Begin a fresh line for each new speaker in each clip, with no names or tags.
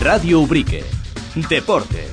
Radio Ubrique. Deportes.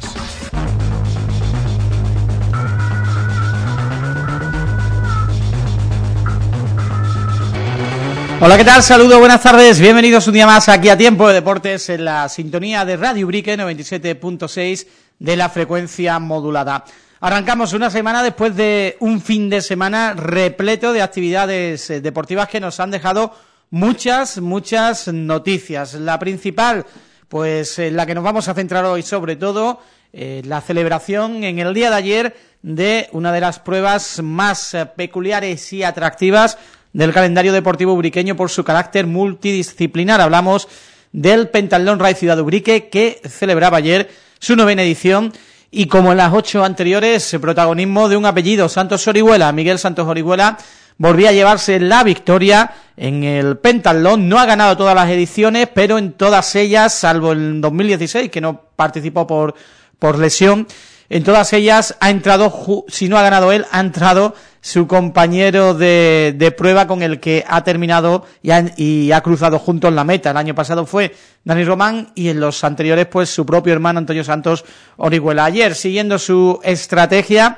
Hola, ¿qué tal? Saludos, buenas tardes. Bienvenidos un día más aquí a Tiempo de Deportes en la sintonía de Radio Ubrique 97.6 de la frecuencia modulada. Arrancamos una semana después de un fin de semana repleto de actividades eh, deportivas que nos han dejado muchas, muchas noticias. La principal, pues en la que nos vamos a centrar hoy sobre todo, eh, la celebración en el día de ayer de una de las pruebas más eh, peculiares y atractivas del calendario deportivo ubriqueño por su carácter multidisciplinar. Hablamos del Pentatlón Ray Ciudad Ubrique que celebraba ayer su novena edición y como en las ocho anteriores, protagonismo de un apellido, Santos Orihuela, Miguel Santos Orihuela, volvía a llevarse la victoria en el pentatlón, no ha ganado todas las ediciones, pero en todas ellas, salvo el 2016, que no participó por, por lesión, en todas ellas ha entrado, si no ha ganado él, ha entrado su compañero de, de prueba con el que ha terminado y ha, y ha, cruzado juntos la meta. El año pasado fue Dani Román y en los anteriores pues su propio hermano Antonio Santos Orihuela. Ayer, siguiendo su estrategia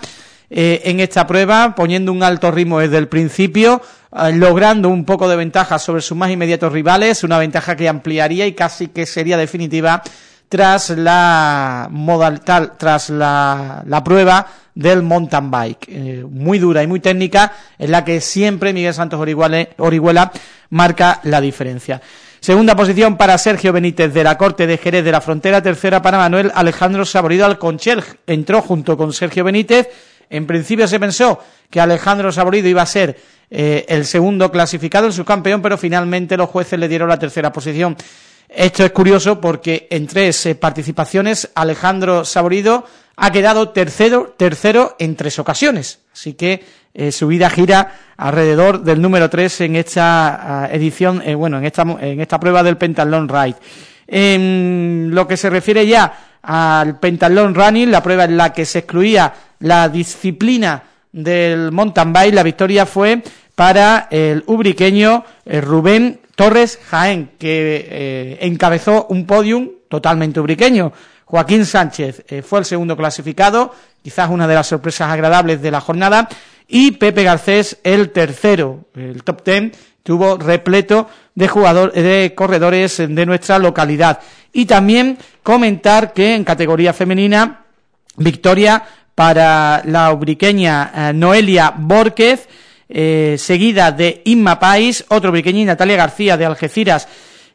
eh, en esta prueba, poniendo un alto ritmo desde el principio, eh, logrando un poco de ventaja sobre sus más inmediatos rivales, una ventaja que ampliaría y casi que sería definitiva tras la modalidad, tras la, la prueba del mountain bike, eh, muy dura y muy técnica, en la que siempre Miguel Santos Orihuela marca la diferencia. Segunda posición para Sergio Benítez de la Corte de Jerez de la Frontera, tercera para Manuel Alejandro Saborido Alconchel, entró junto con Sergio Benítez, en principio se pensó que Alejandro Saborido iba a ser eh, el segundo clasificado, el subcampeón, pero finalmente los jueces le dieron la tercera posición. Esto es curioso porque en tres eh, participaciones Alejandro Saborido ha quedado tercero, tercero en tres ocasiones. Así que eh, su vida gira alrededor del número tres en esta uh, edición, bueno, en esta, en esta prueba del Pentathlon Ride. En lo que se refiere ya al Pentathlon Running, la prueba en la que se excluía la disciplina del mountain bike, la victoria fue para el ubriqueño eh, Rubén Torres Jaén, que eh, encabezó un podium totalmente ubriqueño. Joaquín Sánchez eh, fue el segundo clasificado, quizás una de las sorpresas agradables de la jornada, y Pepe Garcés el tercero. El top ten tuvo repleto de jugadores, de corredores de nuestra localidad. Y también comentar que en categoría femenina, victoria para la ubriqueña eh, Noelia Borquez, eh, seguida de Inma País, otro ubriqueño, Natalia García de Algeciras,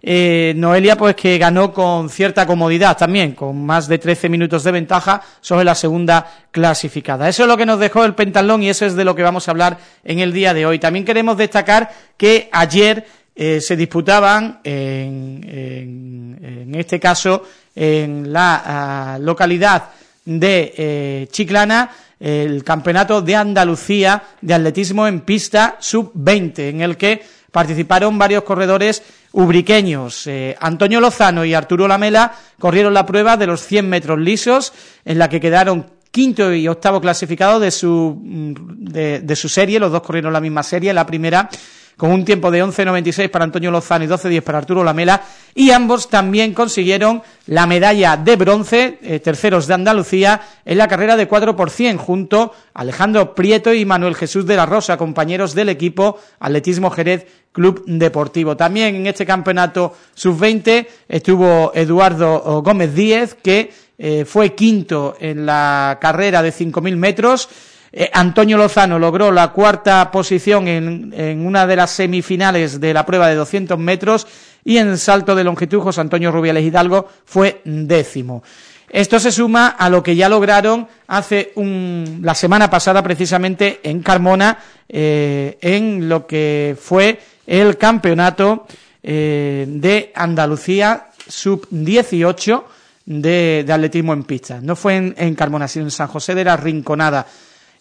eh, Noelia pues que ganó con cierta comodidad también, con más de 13 minutos de ventaja sobre la segunda clasificada. Eso es lo que nos dejó el pentalón y eso es de lo que vamos a hablar en el día de hoy. También queremos destacar que ayer se disputaban, en, este caso, en la uh, localidad de eh, Chiclana, el campeonato de Andalucía de atletismo en pista sub-20, en el que participaron varios corredores ubriqueños. Eh, Antonio Lozano y Arturo Lamela corrieron la prueba de los 100 metros lisos, en la que quedaron quinto y octavo clasificado de su, de, de su serie, los dos corrieron la misma serie, la primera con un tiempo de 11.96 para Antonio Lozano y 12.10 para Arturo Lamela, y ambos también consiguieron la medalla de bronce, eh, terceros de Andalucía, en la carrera de 4 por 100, junto a Alejandro Prieto y Manuel Jesús de la Rosa, compañeros del equipo Atletismo Jerez Club Deportivo. También en este campeonato sub-20 estuvo Eduardo Gómez Díez, que eh, fue quinto en la carrera de 5.000 metros, eh, Antonio Lozano logró la cuarta posición en, una de las semifinales de la prueba de 200 metros y en salto de longitud José Antonio Rubiales Hidalgo fue décimo. Esto se suma a lo que ya lograron hace un, la semana pasada precisamente en Carmona eh, en lo que fue el campeonato eh, de Andalucía sub-18 de, de, atletismo en pista. No fue en, en Carmona, sino en San José de la Rinconada.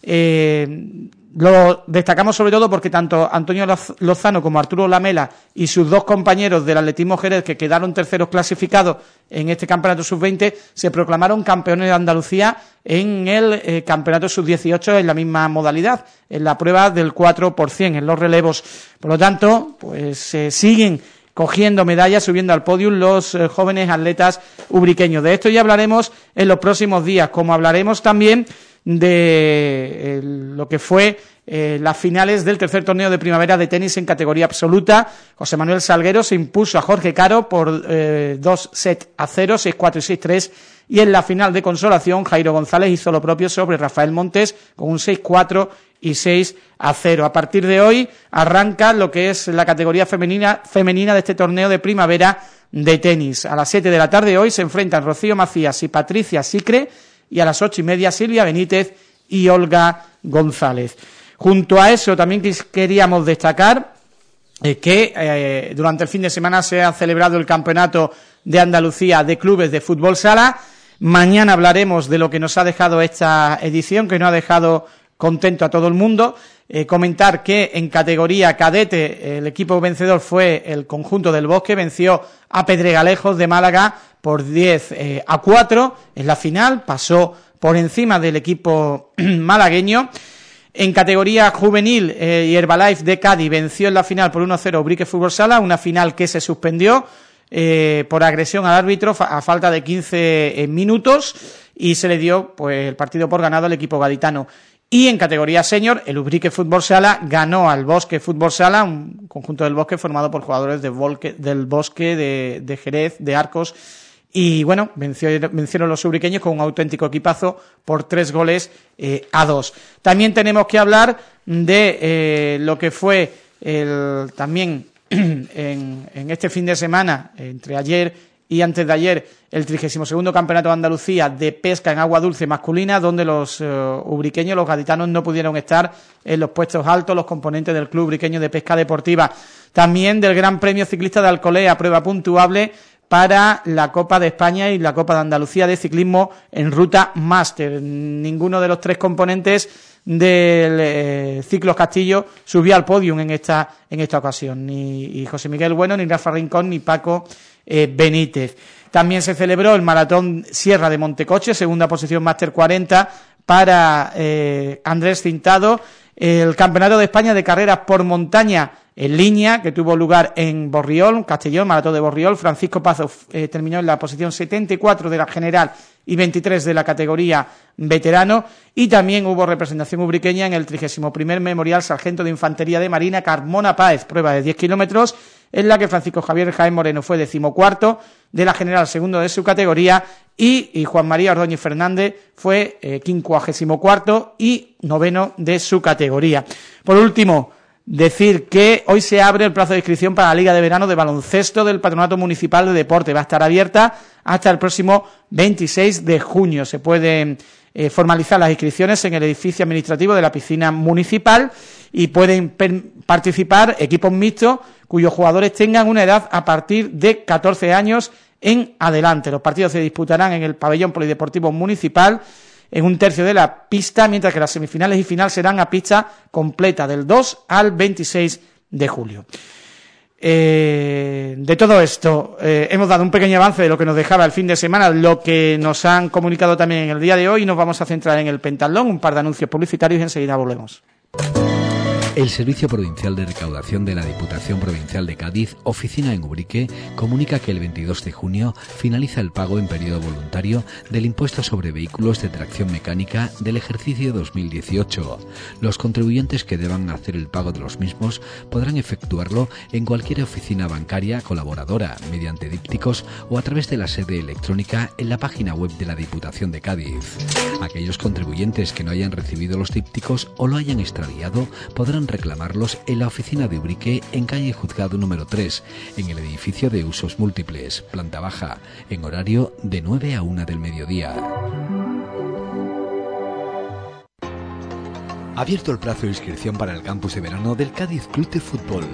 Eh, lo destacamos sobre todo porque tanto Antonio Lozano como Arturo Lamela y sus dos compañeros del atletismo Jerez que quedaron terceros clasificados en este campeonato sub-20 se proclamaron campeones de Andalucía en el eh, campeonato sub-18 en la misma modalidad, en la prueba del 4%, en los relevos. Por lo tanto, pues se siguen cogiendo medallas, subiendo al podium los eh, jóvenes atletas ubriqueños. De esto ya hablaremos en los próximos días, como hablaremos también de lo que fue eh, las finales del tercer torneo de primavera de tenis en categoría absoluta. José Manuel Salguero se impuso a Jorge Caro por eh, dos sets a cero, 6-4 y 6-3, y en la final de consolación Jairo González hizo lo propio sobre Rafael Montes con un 6-4 y 6 a 0. A partir de hoy arranca lo que es la categoría femenina, femenina de este torneo de primavera de tenis. A las 7 de la tarde hoy se enfrentan Rocío Macías y Patricia Sicre y a las ocho y media Silvia Benítez y Olga González. Junto a eso también queríamos destacar eh, que eh, durante el fin de semana se ha celebrado el Campeonato de Andalucía de Clubes de Fútbol Sala. Mañana hablaremos de lo que nos ha dejado esta edición, que nos ha dejado contento a todo el mundo. Eh, comentar que en categoría cadete el equipo vencedor fue el conjunto del Bosque, venció a Pedregalejos de Málaga por 10 a 4 en la final, pasó por encima del equipo malagueño. En categoría juvenil, eh, Herbalife de Cádiz venció en la final por 1-0 Ubrique Fútbol Sala, una final que se suspendió eh, por agresión al árbitro a falta de 15 eh, minutos y se le dio pues el partido por ganado al equipo gaditano. Y en categoría senior, el Ubrique Fútbol Sala ganó al Bosque Fútbol Sala, un conjunto del Bosque formado por jugadores del Bosque, de, de Jerez, de Arcos y bueno, vencieron los ubriqueños con un auténtico equipazo por tres goles eh, a dos. También tenemos que hablar de eh, lo que fue el, también en, en, este fin de semana, entre ayer y antes de ayer, el 32 Campeonato de Andalucía de Pesca en Agua Dulce masculina, donde los eh, ubriqueños, los gaditanos, no pudieron estar en los puestos altos, los componentes del Club Ubriqueño de Pesca Deportiva. También del Gran Premio Ciclista de Alcolea, prueba puntuable para la Copa de España y la Copa de Andalucía de ciclismo en ruta máster. Ninguno de los tres componentes del eh, Ciclos Castillo subió al podium en esta, en esta ocasión. Ni José Miguel Bueno, ni Rafa Rincón, ni Paco eh, Benítez. También se celebró el Maratón Sierra de Montecoche, segunda posición Máster 40 para eh, Andrés Cintado. El Campeonato de España de Carreras por Montaña en línea, que tuvo lugar en Borriol, Castellón, Maratón de Borriol. Francisco Pazo eh, terminó en la posición 74 de la general y 23 de la categoría veterano. Y también hubo representación ubriqueña en el 31 Memorial Sargento de Infantería de Marina Carmona Páez, prueba de 10 kilómetros, en la que Francisco Javier Jaén Moreno fue decimocuarto de la general segundo de su categoría y, Juan María Ordóñez Fernández fue eh, quincuagésimo cuarto y noveno de su categoría. Por último, decir que hoy se abre el plazo de inscripción para la Liga de Verano de Baloncesto del Patronato Municipal de Deporte. Va a estar abierta hasta el próximo 26 de junio. Se pueden eh, formalizar las inscripciones en el edificio administrativo de la piscina municipal y pueden participar equipos mixtos cuyos jugadores tengan una edad a partir de 14 años en adelante. Los partidos se disputarán en el pabellón polideportivo municipal en un tercio de la pista, mientras que las semifinales y final serán a pista completa del 2 al 26 de julio. Eh, de todo esto, eh, hemos dado un pequeño avance de lo que nos dejaba el fin de semana, lo que nos han comunicado también en el día de hoy, nos vamos a centrar en el pentalón, un par de anuncios publicitarios y enseguida volvemos.
El Servicio Provincial de Recaudación de la Diputación Provincial de Cádiz, oficina en Ubrique, comunica que el 22 de junio finaliza el pago en periodo voluntario del impuesto sobre vehículos de tracción mecánica del ejercicio 2018. Los contribuyentes que deban hacer el pago de los mismos podrán efectuarlo en cualquier oficina bancaria colaboradora, mediante dípticos o a través de la sede electrónica en la página web de la Diputación de Cádiz. Aquellos contribuyentes que no hayan recibido los dípticos o lo hayan extraviado podrán reclamarlos en la oficina de Ubrique en calle Juzgado número 3, en el edificio de usos múltiples, planta baja, en horario de 9 a 1 del mediodía. Abierto el plazo de inscripción para el campus de verano del Cádiz Club de Fútbol,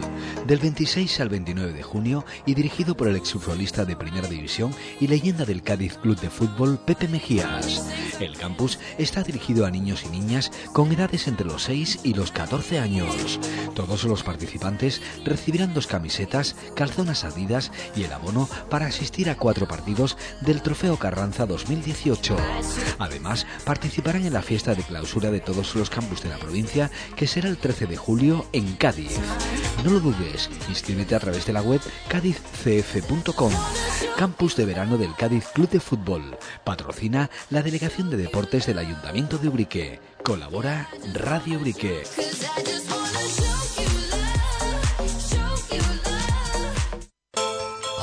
del 26 al 29 de junio y dirigido por el exfutbolista de Primera División y leyenda del Cádiz Club de Fútbol, Pepe Mejías. El campus está dirigido a niños y niñas con edades entre los 6 y los 14 años. Todos los participantes recibirán dos camisetas, calzonas adidas y el abono para asistir a cuatro partidos del Trofeo Carranza 2018. Además, participarán en la fiesta de clausura de todos los campus de la provincia, que será el 13 de julio en Cádiz. No lo dudes, inscríbete a través de la web cádizcf.com. Campus de verano del Cádiz Club de Fútbol. Patrocina la Delegación de Deportes del Ayuntamiento de Ubrique. Colabora Radio Ubrique.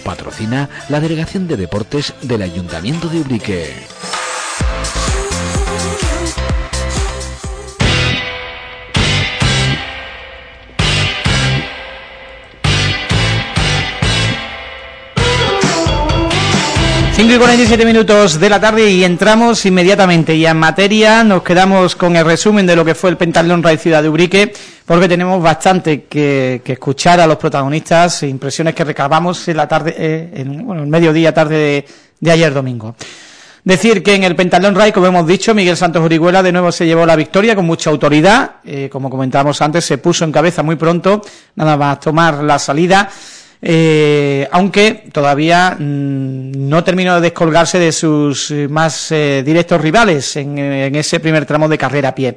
Patrocina la Delegación de Deportes del Ayuntamiento de Ubrique.
5 y 47 minutos de la tarde y entramos inmediatamente. Ya en materia, nos quedamos con el resumen de lo que fue el Pentatlón Raíz Ciudad de Ubrique, porque tenemos bastante que, escuchar a los protagonistas, impresiones que recabamos en la tarde, eh, en, bueno, el mediodía tarde de, ayer domingo. Decir que en el Pentatlón Raíz, como hemos dicho, Miguel Santos Orihuela de nuevo se llevó la victoria con mucha autoridad, eh, como comentábamos antes, se puso en cabeza muy pronto, nada más tomar la salida, eh, aunque todavía mm, no terminó de descolgarse de sus eh, más eh, directos rivales en, ese primer tramo de carrera a pie.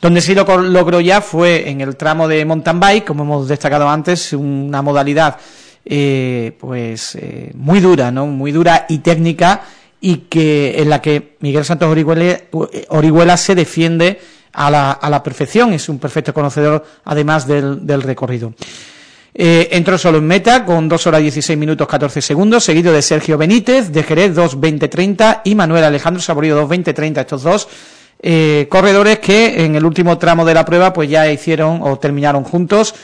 Donde sí lo logró ya fue en el tramo de mountain bike, como hemos destacado antes, una modalidad pues muy dura, ¿no? Muy dura y técnica y que en la que Miguel Santos Orihuela, se defiende a la, a la, perfección, es un perfecto conocedor además del, del recorrido. Eh, entró solo en meta con 2 horas 16 minutos 14 segundos, seguido de Sergio Benítez, de Jerez 2.20.30 y Manuel Alejandro Saborío 2.20.30, estos dos eh, corredores que en el último tramo de la prueba pues ya hicieron o terminaron juntos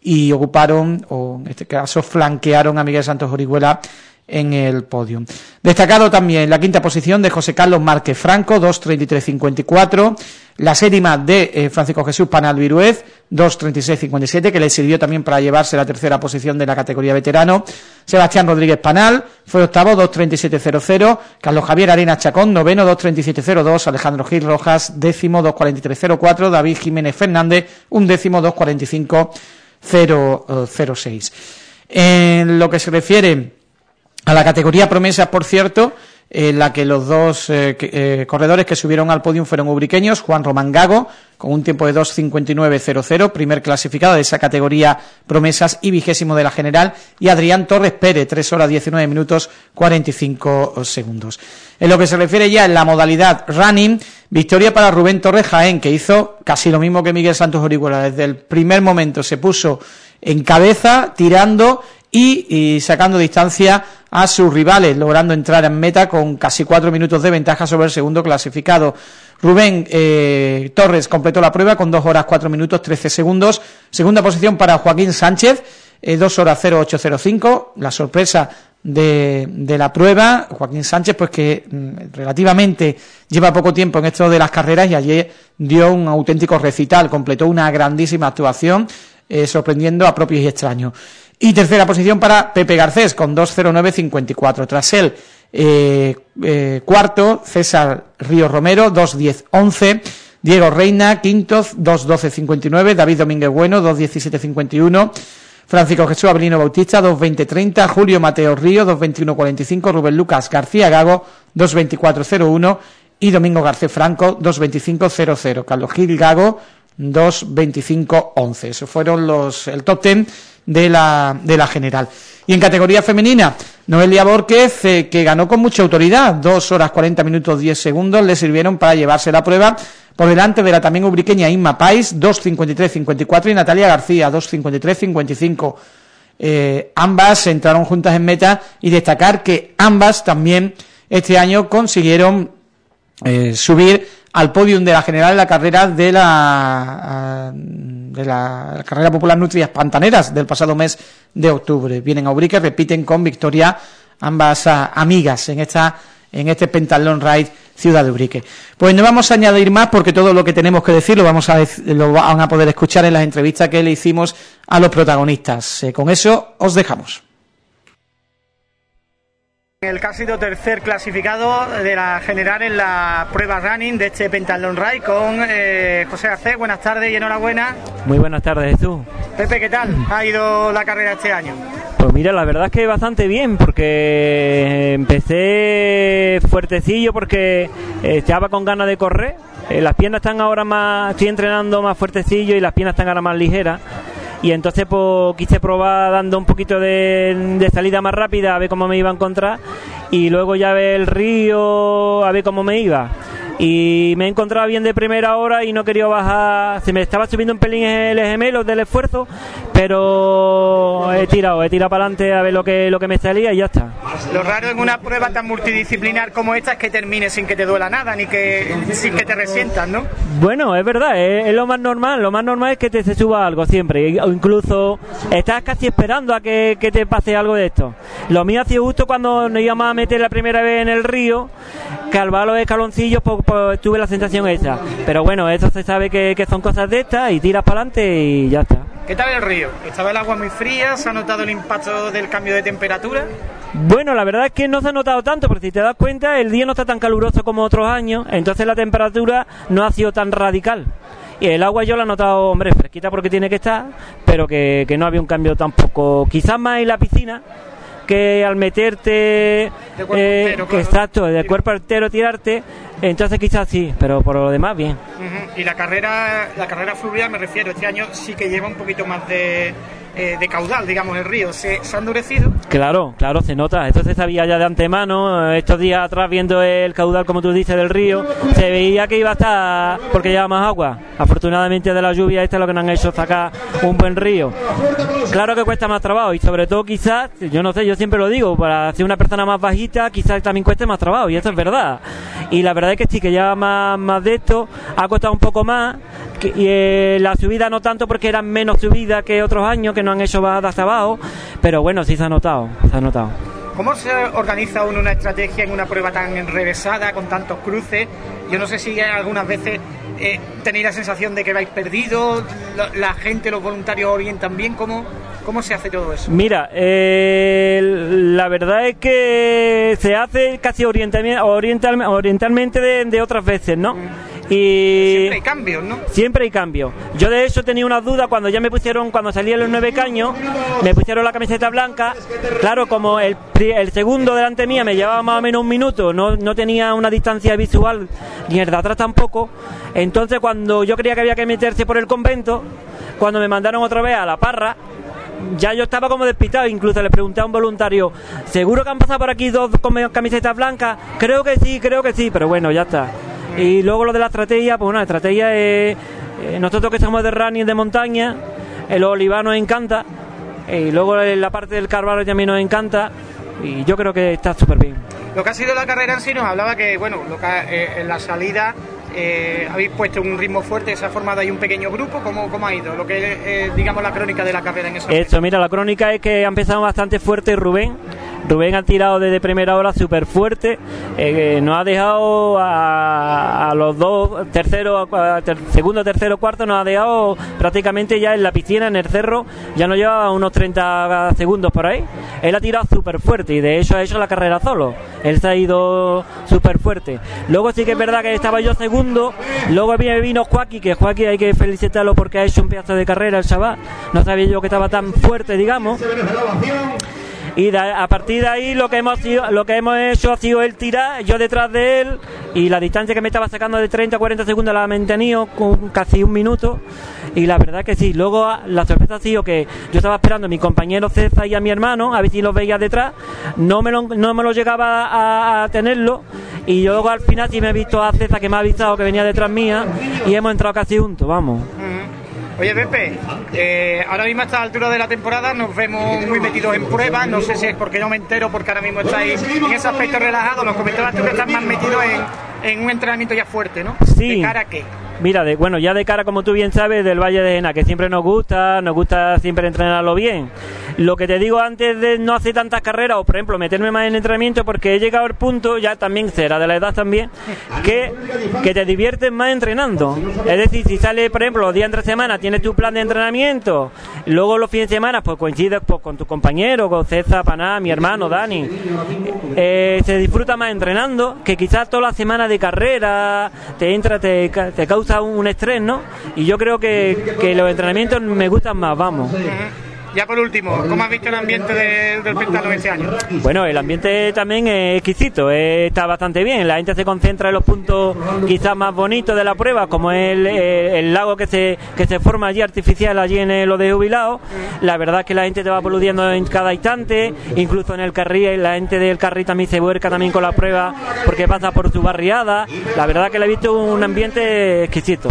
y ocuparon, o en este caso flanquearon a Miguel Santos Orihuela en el podio. Destacado también la quinta posición de José Carlos Márquez Franco, 2.33.54, la séptima de eh, Francisco Jesús Panal Viruez, 2.36.57, que le sirvió también para llevarse la tercera posición de la categoría veterano. Sebastián Rodríguez Panal fue octavo, 2.37.00, Carlos Javier Arena Chacón, noveno, 2.37.02, Alejandro Gil Rojas, décimo, 2.43.04, David Jiménez Fernández, un décimo, 2.45.006. En lo que se refiere a la categoría promesas, por cierto, en la que los dos eh, eh, corredores que subieron al podio fueron ubriqueños, Juan Román Gago, con un tiempo de 2.59.00, primer clasificado de esa categoría promesas y vigésimo de la general, y Adrián Torres Pérez, 3 horas 19 minutos 45 segundos. En lo que se refiere ya en la modalidad running, victoria para Rubén Torres Jaén, que hizo casi lo mismo que Miguel Santos Orihuela, desde el primer momento se puso en cabeza, tirando y, sacando distancia a sus rivales, logrando entrar en meta con casi cuatro minutos de ventaja sobre el segundo clasificado. Rubén eh, Torres completó la prueba con dos horas cuatro minutos trece segundos. Segunda posición para Joaquín Sánchez, eh, dos horas 0805. La sorpresa de, de, la prueba, Joaquín Sánchez, pues que mm, relativamente lleva poco tiempo en esto de las carreras y ayer dio un auténtico recital, completó una grandísima actuación, eh, sorprendiendo a propios y extraños. Y tercera posición para Pepe Garcés con 2.09.54. Tras él, eh, eh, cuarto, César Río Romero, 2.10.11. Diego Reina, quinto, 2.12.59. David Domínguez Bueno, 2.17.51. Francisco Jesús Abelino Bautista, 2.20.30. Julio Mateo Río, 2.21.45. Rubén Lucas García Gago, 2.24.01. Y Domingo Garcés Franco, 2.25.00. Carlos Gil Gago, 2.25.11. Esos fueron los, el top ten de la, de la general. Y en categoría femenina, Noelia Borquez, eh, que ganó con mucha autoridad, 2 horas 40 minutos 10 segundos, le sirvieron para llevarse la prueba por delante de la también ubriqueña Inma Pais, 2.53.54 y Natalia García, 2.53.55. Eh, ambas entraron juntas en meta y destacar que ambas también este año consiguieron eh, subir al podium de la general de la carrera de la de la carrera popular Nutrias Pantaneras del pasado mes de octubre. Vienen a Ubrique, repiten con victoria ambas ah, amigas en esta en este Pentalón Ride
ciudad de Ubrique. Pues no vamos a añadir más porque todo lo que tenemos que decir lo, vamos a, lo van a poder escuchar en las entrevistas que le hicimos a los protagonistas. Eh, con eso os dejamos. El que ha sido tercer clasificado de la general en la prueba running de este Pentalón Ride con eh, José Garcés. Buenas tardes y enhorabuena.
Muy buenas tardes, tú.
Pepe, ¿qué tal ha ido la carrera este año?
Pues mira, la verdad es que bastante bien, porque empecé fuertecillo porque estaba con ganas de correr. Eh, las piernas están ahora más, estoy entrenando más fuertecillo y las piernas están ahora más ligeras y entonces pues quise probar dando un poquito de, salida más rápida a ver cómo me iba a encontrar. Y luego ya ver el río a ver cómo me iba y me he encontrado bien de primera hora y no quería bajar, se me estaba subiendo un pelín el gemelo del esfuerzo, pero he tirado, he tirado para adelante a ver lo que, lo que me salía y ya está.
Lo raro en una prueba tan multidisciplinar como esta es que termine sin que te duela nada, ni que sin que te resientas, ¿no?
Bueno, es verdad, es, lo más normal, lo más normal es que te se suba algo siempre, o incluso estás casi esperando a que, que te pase algo de esto. Lo mío ha sido justo cuando nos íbamos a meter la primera vez en el río, que al los escaloncillos pues, pues, tuve la sensación esa. Pero bueno, eso se sabe que, son cosas de estas y tiras para adelante y ya está.
¿Qué tal el río? ¿Estaba el agua muy fría? ¿Se ha notado el impacto del cambio de temperatura?
Bueno, la verdad es que no se ha notado tanto, porque si te das cuenta, el día no está tan caluroso como otros años, entonces la temperatura no ha sido tan radical. Y el agua yo la he notado, hombre, fresquita porque tiene que estar, pero que, que no había un cambio tampoco. Quizás más en la piscina, que al meterte eh, exacto de cuerpo entero tirarte entonces quizás sí pero por lo demás bien.
Y la carrera la carrera fluvial me refiero este año sí que lleva un poquito más de eh, de caudal, digamos, el río, ¿se, ha endurecido?
Claro, claro, se nota. Esto se sabía ya de antemano. Estos días atrás, viendo el caudal, como tú dices, del río, se veía que iba a estar porque lleva más agua. Afortunadamente de la lluvia, esto es lo que nos han hecho sacar un buen río. Claro que cuesta más trabajo y sobre todo quizás, yo no sé, yo siempre lo digo, para ser una persona más bajita, quizás también cueste más trabajo y eso es verdad. Y la verdad es que sí, que lleva más, más de esto, ha costado un poco más y eh, la subida no tanto porque eran menos subidas que otros años que han hecho hasta abajo, pero bueno, sí se ha notado, se ha notado.
¿Cómo se organiza uno una estrategia en una prueba tan enrevesada, con tantos cruces? Yo no sé si algunas veces eh, tenéis la sensación de que vais perdidos, la, gente, los voluntarios orientan bien, ¿cómo, cómo se hace todo eso?
Mira, eh, la verdad es que se hace casi orientalmente, orientalmente de, otras veces, ¿no? Mm.
Y siempre hay cambios, ¿no?
Siempre hay cambios. Yo de hecho tenía una duda cuando ya me pusieron, cuando salía los nueve caños, me pusieron la camiseta blanca. Claro, como el, el segundo delante mía me llevaba más o menos un minuto, no, no tenía una distancia visual, ni el de atrás tampoco. Entonces cuando yo creía que había que meterse por el convento, cuando me mandaron otra vez a la parra, ya yo estaba como despistado, incluso le pregunté a un voluntario, ¿seguro que han pasado por aquí dos con camisetas blancas? Creo que sí, creo que sí, pero bueno, ya está. Y luego lo de la estrategia, pues bueno, la estrategia es, eh, nosotros que somos de running de montaña, el olivar nos encanta, y luego la parte del Carvalho también nos encanta, y yo creo que está súper bien.
Lo que ha sido la carrera en sí nos hablaba que, bueno, lo que, eh, en la salida eh, habéis puesto un ritmo fuerte, se ha formado ahí un pequeño grupo, ¿cómo, cómo ha ido? Lo que es, digamos, la crónica de la carrera en eso.
Esto, mira, la crónica es que ha empezado bastante fuerte Rubén, Rubén ha tirado desde primera hora súper fuerte, eh, nos ha dejado a, los dos, tercero, segundo, tercero, cuarto, nos ha dejado prácticamente ya en la piscina, en el cerro, ya nos lleva unos 30 segundos por ahí. Él ha tirado súper fuerte y de hecho ha hecho la carrera solo. Él se ha ido súper fuerte. Luego sí que es verdad que estaba yo segundo, luego vino Joaquín, que Joaquín hay que felicitarlo porque ha hecho un pedazo de carrera el chaval. No sabía yo que estaba tan fuerte, digamos y a partir de ahí lo que hemos lo que hemos hecho ha sido él tirar, yo detrás de él y la distancia que me estaba sacando de 30 a 40 segundos la ha mantenido con casi un minuto. Y la verdad que sí, luego la sorpresa ha sido que yo estaba esperando a mi compañero César y a mi hermano a ver si los veía detrás, no me lo, no me lo llegaba a, tenerlo. Y yo luego al final sí me he visto a César que me ha avisado que venía detrás mía y hemos entrado casi juntos, vamos.
Oye, Pepe, eh, ahora mismo a esta altura de la temporada nos vemos muy metidos en pruebas. No sé si es porque no me entero, porque ahora mismo estáis en ese aspecto relajado. Nos comentabas tú que estás más metido en, un entrenamiento ya fuerte, ¿no?
Sí.
¿De cara a qué?
Mira, de, bueno, ya de cara, como tú bien sabes, del Valle de Ena, que siempre nos gusta, nos gusta siempre entrenarlo bien. Lo que te digo antes de no hacer tantas carreras, o por ejemplo, meterme más en entrenamiento, porque he llegado al punto, ya también será de la edad también, que, que te diviertes más entrenando. Es decir, si sale, por ejemplo, los días entre semana, tienes tu plan de entrenamiento, luego los fines de semana, pues coincides pues, con tu compañero, con César, Paná, mi hermano, Dani. Eh, se disfruta más entrenando que quizás toda la semana de carrera te entra, te, te causa un, estrés, ¿no? Y yo creo que, que los entrenamientos me gustan más, vamos.
Ya por último, ¿cómo has visto el ambiente del pentalón este año?
Bueno, el ambiente también es exquisito, eh, está bastante bien. La gente se concentra en los puntos quizás más bonitos de la prueba, como el, eh, el, lago que se, que se forma allí artificial, allí en lo de jubilado. La verdad es que la gente te va poludiendo en cada instante, incluso en el carril, la gente del carril también se vuelca también con la prueba porque pasa por su barriada. La verdad que le he visto un ambiente exquisito.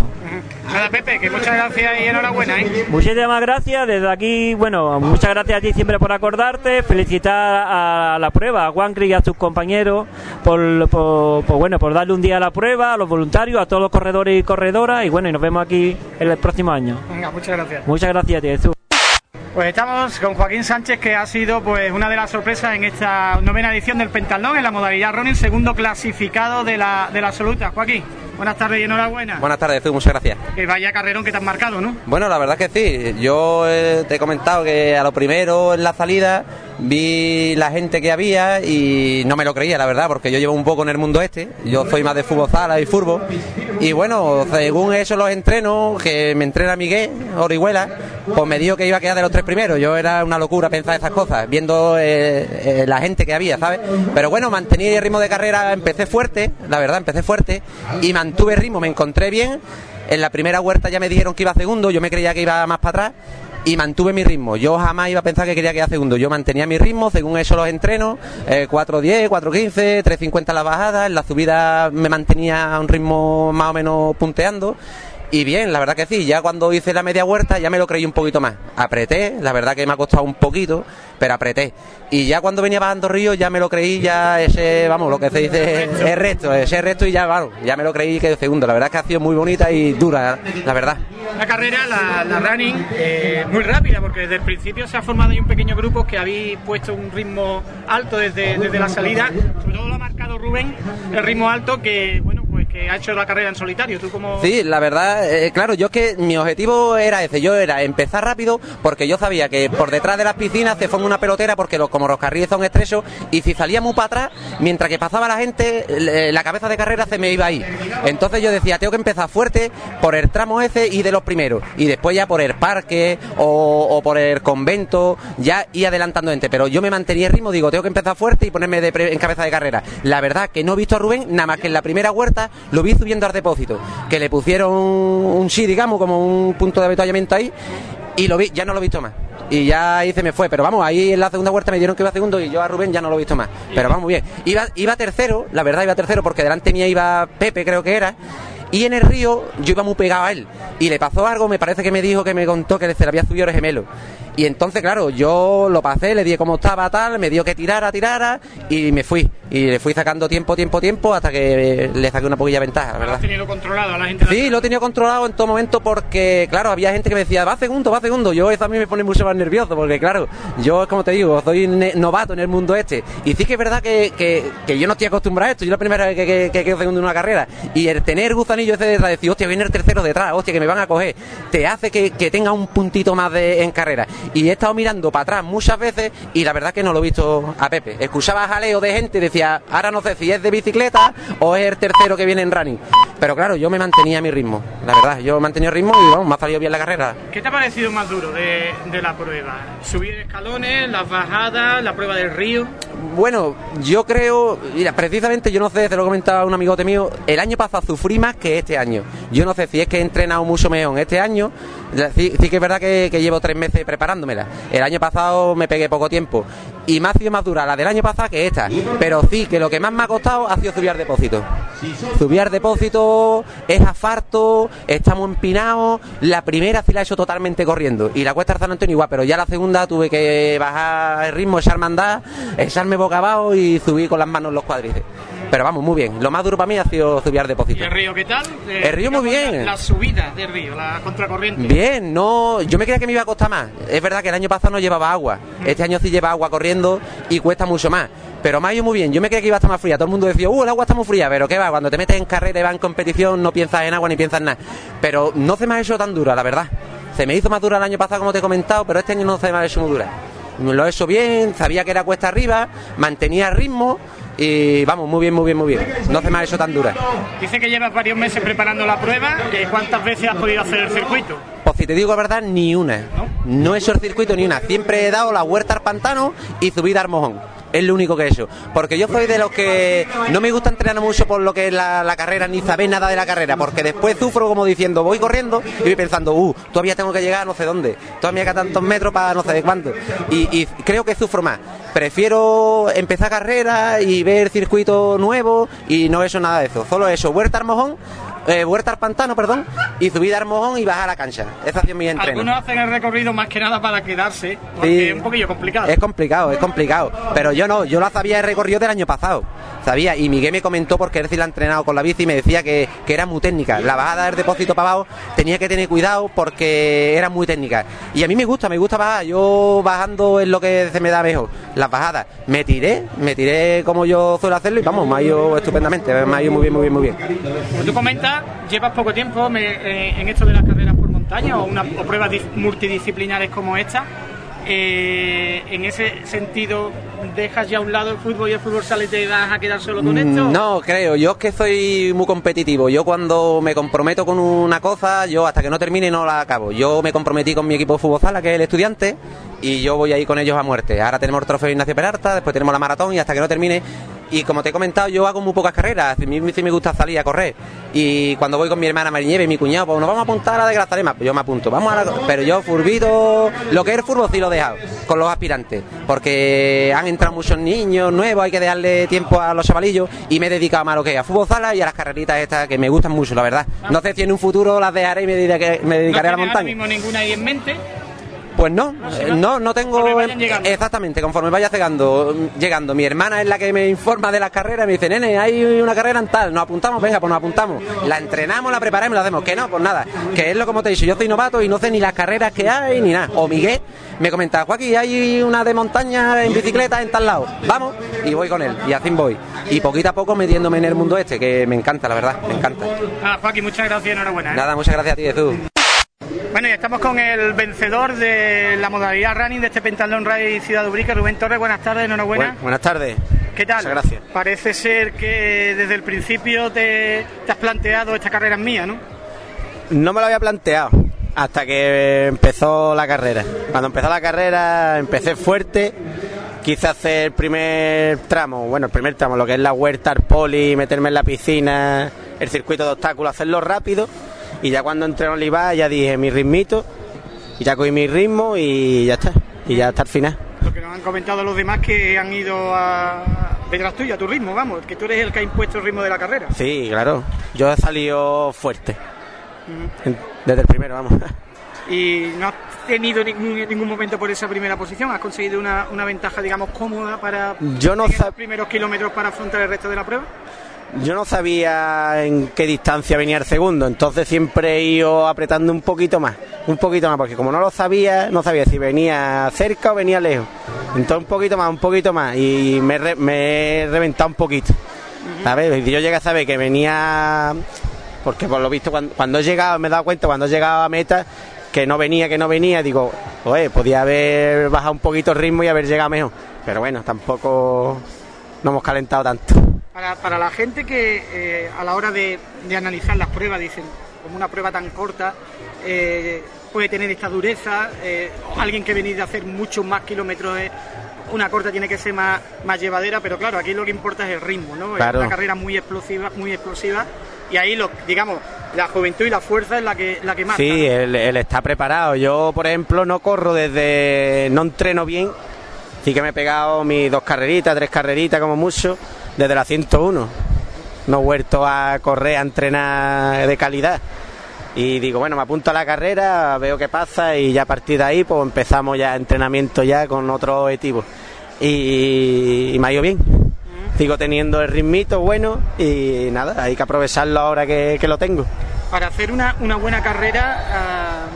Nada, Pepe, que muchas gracias y enhorabuena. ¿eh?
Muchísimas gracias. Desde aquí, bueno, muchas gracias a ti siempre por acordarte. Felicitar a la prueba, a Juancri y a sus compañeros por, por, bueno, por darle un día a la prueba, a los voluntarios, a todos los corredores y corredoras. Y bueno, y nos vemos aquí el próximo año.
Venga, muchas gracias.
Muchas gracias a ti, Jesús.
Pues estamos con Joaquín Sánchez, que ha sido pues una de las sorpresas en esta novena edición del Pentalón, en la modalidad running, segundo clasificado de la, de la absoluta. Joaquín. Buenas tardes y enhorabuena.
Buenas tardes, muchas gracias.
Que vaya carrerón que te has marcado, ¿no?
Bueno, la verdad que sí. Yo eh, te he comentado que a lo primero en la salida vi la gente que había y no me lo creía, la verdad, porque yo llevo un poco en el mundo este. Yo soy más de fútbol sala y fútbol. Y bueno, según eso los entrenos, que me entrena Miguel Orihuela, pues me dijo que iba a quedar de los tres primeros. Yo era una locura pensar esas cosas, viendo eh, eh, la gente que había, ¿sabes? Pero bueno, mantenía el ritmo de carrera, empecé fuerte, la verdad, empecé fuerte y mantuve ritmo, me encontré bien. En la primera huerta ya me dijeron que iba segundo, yo me creía que iba más para atrás y mantuve mi ritmo. Yo jamás iba a pensar que quería quedar segundo. Yo mantenía mi ritmo, según eso los entrenos, eh, 4.10, 4.15, 3.50 la bajada, en la subida me mantenía a un ritmo más o menos punteando. Y bien, la verdad que sí, ya cuando hice la media huerta ya me lo creí un poquito más. Apreté, la verdad que me ha costado un poquito, pero apreté. Y ya cuando venía bajando río ya me lo creí, ya ese, vamos, lo que se dice es resto, ese resto y ya, bueno, ya me lo creí que segundo. La verdad es que ha sido muy bonita y dura, la verdad.
La carrera, la, running, eh, muy rápida, porque desde el principio se ha formado ahí un pequeño grupo que habéis puesto un ritmo alto desde, desde la salida. Sobre todo lo ha marcado Rubén, el ritmo alto que, bueno, que ha hecho la carrera en solitario. ¿Tú como
Sí, la verdad, eh, claro, yo es que mi objetivo era ese, yo era empezar rápido porque yo sabía que por detrás de las piscinas se forma una pelotera porque los, como los carriles son estrechos y si salía muy para atrás, mientras que pasaba la gente, la cabeza de carrera se me iba ahí. Entonces yo decía, tengo que empezar fuerte por el tramo ese y de los primeros y después ya por el parque o, por el convento, ya ir adelantando gente, pero yo me mantenía el ritmo, digo, tengo que empezar fuerte y ponerme en cabeza de carrera. La verdad que no he visto a Rubén, nada más que en la primera huerta lo vi subiendo al depósito, que le pusieron un sí, digamos, como un punto de avituallamiento ahí, y lo vi, ya no lo he visto más. Y ya ahí se me fue, pero vamos, ahí en la segunda huerta me dieron que iba segundo y yo a Rubén ya no lo he visto más. Pero vamos bien. Iba, iba tercero, la verdad iba tercero porque delante mía iba Pepe, creo que era. Y en el río yo iba muy pegado a él. Y le pasó algo, me parece que me dijo que me contó que se le había subido el gemelo. Y entonces, claro, yo lo pasé, le dije cómo estaba tal, me dio que tirara, tirara y me fui. Y le fui sacando tiempo, tiempo, tiempo hasta que le saqué una poquilla ventaja, ¿verdad? ¿Lo has
tenido controlado a la gente?
Sí, lo he tenido controlado en todo momento porque, claro, había gente que me decía, va segundo, va segundo. Yo eso a mí me pone mucho más nervioso porque, claro, yo, como te digo, soy novato en el mundo este. Y sí que es verdad que, que, yo no estoy acostumbrado a esto. Yo la primera vez que, que, quedo segundo en una carrera. Y el tener gusanillo ese de decir, hostia, viene el tercero detrás, hostia, que me van a coger, te hace que, tenga un puntito más de, en carrera. Y he estado mirando para atrás muchas veces y la verdad que no lo he visto a Pepe. Escuchaba jaleo de gente y decía, ahora no sé si es de bicicleta o es el tercero que viene en running. Pero claro, yo me mantenía a mi ritmo, la verdad, yo mantenía el ritmo y vamos, me ha salido bien la carrera.
¿Qué te ha parecido más duro de, de la prueba? ¿Subir escalones, las bajadas, la prueba del río?
Bueno, yo creo, mira, precisamente yo no sé, se lo comentaba un amigote mío, el año pasado sufrí más que este año. Yo no sé si es que he entrenado mucho mejor este año, sí, que es verdad que, que, llevo tres meses El año pasado me pegué poco tiempo y me ha sido más dura la del año pasado que esta. Pero sí, que lo que más me ha costado ha sido subir al depósito. Subir al depósito es asfalto, estamos empinados. La primera sí la he hecho totalmente corriendo y la cuesta de San Antonio igual, pero ya la segunda tuve que bajar el ritmo, echarme a andar, echarme boca abajo y subir con las manos los cuadrices. Pero vamos, muy bien. Lo más duro para mí ha sido subir
¿Y
depósito.
el río qué tal? Eh,
El río muy bien.
La, la subida del río, la contracorriente.
Bien, no, yo me creía que me iba a costar más. Es verdad que el año pasado no llevaba agua. Este año sí lleva agua corriendo y cuesta mucho más. Pero me ha ido muy bien. Yo me creía que iba a estar más fría. Todo el mundo decía, uh, el agua está muy fría. Pero qué va, cuando te metes en carrera y vas en competición no piensas en agua ni piensas en nada. Pero no se me ha hecho tan dura, la verdad. Se me hizo más dura el año pasado, como te he comentado, pero este año no se me ha hecho muy dura. Lo he hecho bien, sabía que era cuesta arriba, mantenía el ritmo y vamos, muy bien, muy bien, muy bien. No se me ha hecho tan dura.
Dice que llevas varios meses preparando la prueba. ¿Cuántas veces has podido hacer el circuito?
Pues si te digo la verdad, ni una. No he hecho el circuito ni una. Siempre he dado la huerta al pantano y subida al mojón. Es lo único que he hecho. Porque yo soy de los que no me gusta entrenar mucho por lo que es la, carrera, ni saber nada de la carrera. Porque después sufro como diciendo, voy corriendo y voy pensando, uh, todavía tengo que llegar a no sé dónde. Todavía queda tantos metros para no sé de cuánto. Y, creo que sufro más. Prefiero empezar carrera y ver circuito nuevo y no hecho nada de eso. Solo he hecho huerta al mojón, eh, huerta al pantano, perdón, y subida al mojón y bajar a la cancha. Esa ha sido mi entreno.
Algunos hacen el recorrido más que nada para quedarse, porque
Sí.
es un poquillo complicado.
Es complicado, es complicado. Pero yo no, yo la sabía el recorrido del año pasado. Sabía, y Miguel me comentó porque él sí la ha entrenado con la bici y me decía que, que era muy técnica. La bajada del depósito para abajo tenía que tener cuidado porque era muy técnica. Y a mí me gusta, me gusta bajar. Yo bajando es lo que se me da mejor. Las bajadas. Me tiré, me tiré como yo suelo hacerlo y vamos, me ha ido estupendamente. Me ha ido muy bien, muy bien, muy bien.
Como tú comentas, llevas poco tiempo me- eh, en esto de las carreras por montaña o, una, o pruebas dis- multidisciplinares como esta. Eh, en ese sentido, ¿dejas ya a un lado el fútbol y el fútbol sale y te vas a quedar solo con esto?
Mm, No, creo. Yo es que soy muy competitivo. Yo cuando me comprometo con una cosa, yo hasta que no termine no la acabo. Yo me comprometí con mi equipo de fútbol sala, que es el estudiante, y yo voy ahí con ellos a muerte. Ahora tenemos el trofeo Ignacio Peralta, después tenemos la maratón y hasta que no termine. Y como te he comentado, yo hago muy pocas carreras. A mí sí me gusta salir a correr. Y cuando voy con mi hermana Marinieve y mi cuñado, pues nos vamos a apuntar a la de Grazalema. Pues yo me apunto. Vamos a la... Pero yo, furbito, lo que es el fútbol sí lo he dejado con los aspirantes. Porque han entrado muchos niños nuevos, hay que darle tiempo a los chavalillos. Y me he dedicado más a lo que es a fútbol sala y a las carreritas estas que me gustan mucho, la verdad. No sé si en un futuro las dejaré y me dedicaré, me
¿No
dedicaré a la
tienes ahora
montaña.
mismo ninguna ahí en mente?
Pues no, eh,
no,
no, no tengo. Exactamente, conforme vaya llegando, llegando. Mi hermana es la que me informa de las carreras. Me dice, nene, hay una carrera en tal. Nos apuntamos, venga, pues nos apuntamos. La entrenamos, la preparamos y la hacemos. Que no, pues nada. Que es lo como te he dicho. Yo soy novato y no sé ni las carreras que hay ni nada. O Miguel me comenta, Joaquín, hay una de montaña en bicicleta en tal lado. Vamos, y voy con él. Y así voy. Y poquito a poco metiéndome en el mundo este, que me encanta, la verdad, me encanta.
Ah, Joaquín, muchas gracias, enhorabuena. ¿eh?
Nada, muchas gracias a ti, Jesús.
Bueno, y estamos con el vencedor de la modalidad running de este Pentalón Ride Ciudad de Ubrique, Rubén Torres. Buenas tardes, enhorabuena.
Buen- buenas tardes.
¿Qué tal?
Muchas gracias.
Parece ser que desde el principio te, te has planteado esta carrera es mía, ¿no?
No me lo había planteado hasta que empezó la carrera. Cuando empezó la carrera empecé fuerte. Quise hacer el primer tramo, bueno, el primer tramo, lo que es la huerta, el poli, meterme en la piscina, el circuito de obstáculos, hacerlo rápido. Y ya cuando entré en Olivar ya dije mi ritmito, y ya cogí mi ritmo y ya está. Y ya hasta el final.
Lo que nos han comentado los demás que han ido a detrás tuya, a tu ritmo, vamos, que tú eres el que ha impuesto el ritmo de la carrera.
Sí, claro. Yo he salido fuerte. Desde el primero, vamos.
Y no has tenido ningún, ningún momento por esa primera posición, has conseguido una, una ventaja, digamos, cómoda para
Yo no sab-
primeros kilómetros para afrontar el resto de la prueba.
Yo no sabía en qué distancia venía el segundo, entonces siempre he ido apretando un poquito más, un poquito más, porque como no lo sabía, no sabía si venía cerca o venía lejos. Entonces un poquito más, un poquito más, y me, re- me he reventado un poquito. ¿Sabes? Yo llegué a saber que venía, porque por lo visto cuando, cuando he llegado, me he dado cuenta, cuando he llegado a meta, que no venía, que no venía, digo, oye, podía haber bajado un poquito el ritmo y haber llegado mejor. Pero bueno, tampoco no hemos calentado tanto.
Para, para la gente que eh, a la hora de, de analizar las pruebas dicen, como una prueba tan corta, eh, puede tener esta dureza, eh, alguien que viene de hacer muchos más kilómetros, una corta tiene que ser más, más llevadera, pero claro, aquí lo que importa es el ritmo, ¿no?
Claro.
Es una carrera muy explosiva, muy explosiva, y ahí, lo, digamos, la juventud y la fuerza es la que, la que marca.
Sí,
¿no?
él, él está preparado. Yo, por ejemplo, no corro desde. No entreno bien. Sí que me he pegado mis dos carreritas, tres carreritas como mucho, desde la 101. No he vuelto a correr, a entrenar de calidad. Y digo, bueno, me apunto a la carrera, veo qué pasa y ya a partir de ahí pues empezamos ya entrenamiento ya con otro objetivo. Y, me ha ido bien. sigo teniendo el ritmito bueno y nada, hay que aprovecharlo ahora que, lo tengo.
Para hacer una, buena carrera,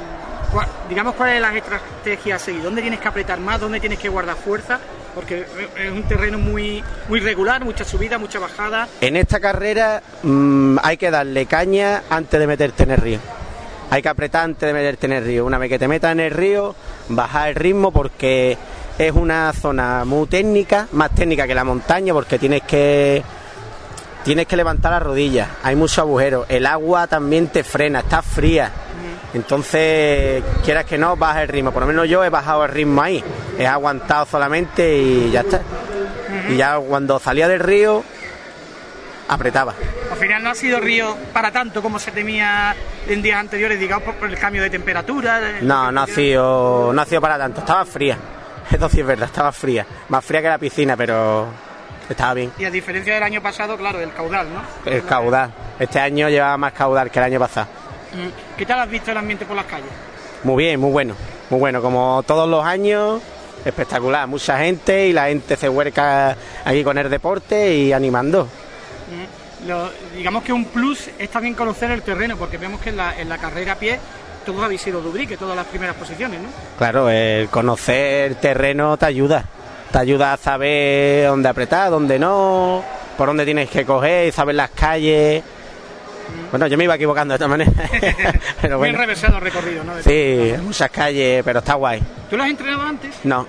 ah, digamos cuál es la estrategia a seguir, dónde tienes que apretar más, dónde tienes que guardar fuerza, porque es un terreno muy, muy regular, mucha subida, mucha bajada.
En esta carrera mm, hay que darle caña antes de meterte en el río. Hay que apretar antes de meterte en el río. Una vez que te metas en el río, bajar el ritmo porque es una zona muy técnica, más técnica que la montaña porque tienes que tienes que levantar las rodillas. Hay muchos agujeros. El agua también te frena, está fría. Entonces, quieras que no, baja el ritmo. Por lo menos yo he bajado el ritmo ahí. He aguantado solamente y ya está. Y ya cuando salía del río, apretaba.
Al final no ha sido río para tanto como se temía en días anteriores, digamos, por, por el cambio de temperatura. de-
No, no ha sido, no ha sido para tanto. Estaba fría. Eso sí es verdad, estaba fría. Más fría que la piscina, pero estaba bien.
Y a diferencia del año pasado, claro, del caudal, ¿no?
El caudal. Este año llevaba más caudal que el año pasado.
Mm. ¿Qué tal has visto el ambiente por las calles?
Muy bien, muy bueno. Muy bueno, como todos los años, espectacular. Mucha gente y la gente se huerca aquí con el deporte y animando.
Mm. Lo- digamos que un plus es también conocer el terreno, porque vemos que en la, en la carrera a pie todos habéis sido Dubrique, todas las primeras posiciones, ¿no?
Claro, el conocer terreno te ayuda. Te ayuda a saber dónde apretar, dónde no, por dónde tienes que coger, saber las calles. Bueno, yo me iba equivocando de esta manera. pero
enrevesado el recorrido, ¿no?
Sí, muchas calles, pero está guay.
¿Tú lo has entrenado antes?
No,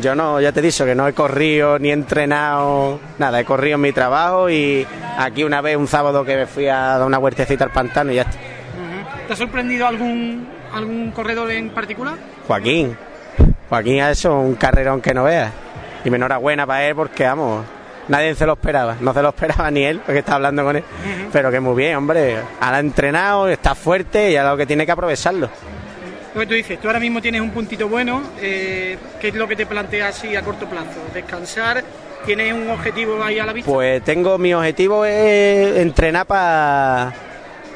yo no, ya te he dicho que no he corrido ni he entrenado, nada, he corrido en mi trabajo y aquí una vez, un sábado que me fui a dar una huertecita al pantano y ya está.
¿Te ha sorprendido algún, algún corredor en particular?
Joaquín, Joaquín ha hecho un carrerón que no veas. Y me enhorabuena para él porque, vamos, nadie se lo esperaba. No se lo esperaba ni él, porque estaba hablando con él. Pero que muy bien, hombre. Ha entrenado, está fuerte y a lo que tiene que aprovecharlo.
Lo que tú dices, tú ahora mismo tienes un puntito bueno, eh, ¿qué es lo que te planteas así a corto plazo? ¿Descansar? ¿Tienes un objetivo ahí a la vista?
Pues tengo mi objetivo es entrenar para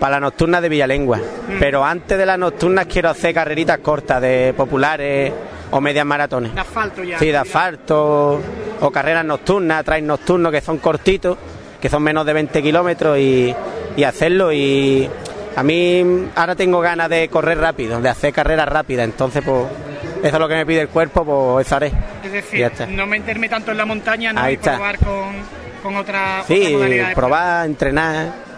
para la nocturna de Villalengua. Pero antes de las nocturnas quiero hacer carreritas cortas de populares o medias maratones.
de asfalto ya.
Sí, de asfalto o carreras nocturnas, trail nocturnos que son cortitos, que son menos de 20 kilómetros y, y hacerlo. Y a mí ahora tengo ganas de correr rápido, de hacer carreras rápidas, entonces pues eso es lo que me pide el cuerpo, pues eso haré.
Es decir, no meterme tanto en la montaña, no
Ahí está.
probar con, con otra,
Sí,
otra
probar, entrenar.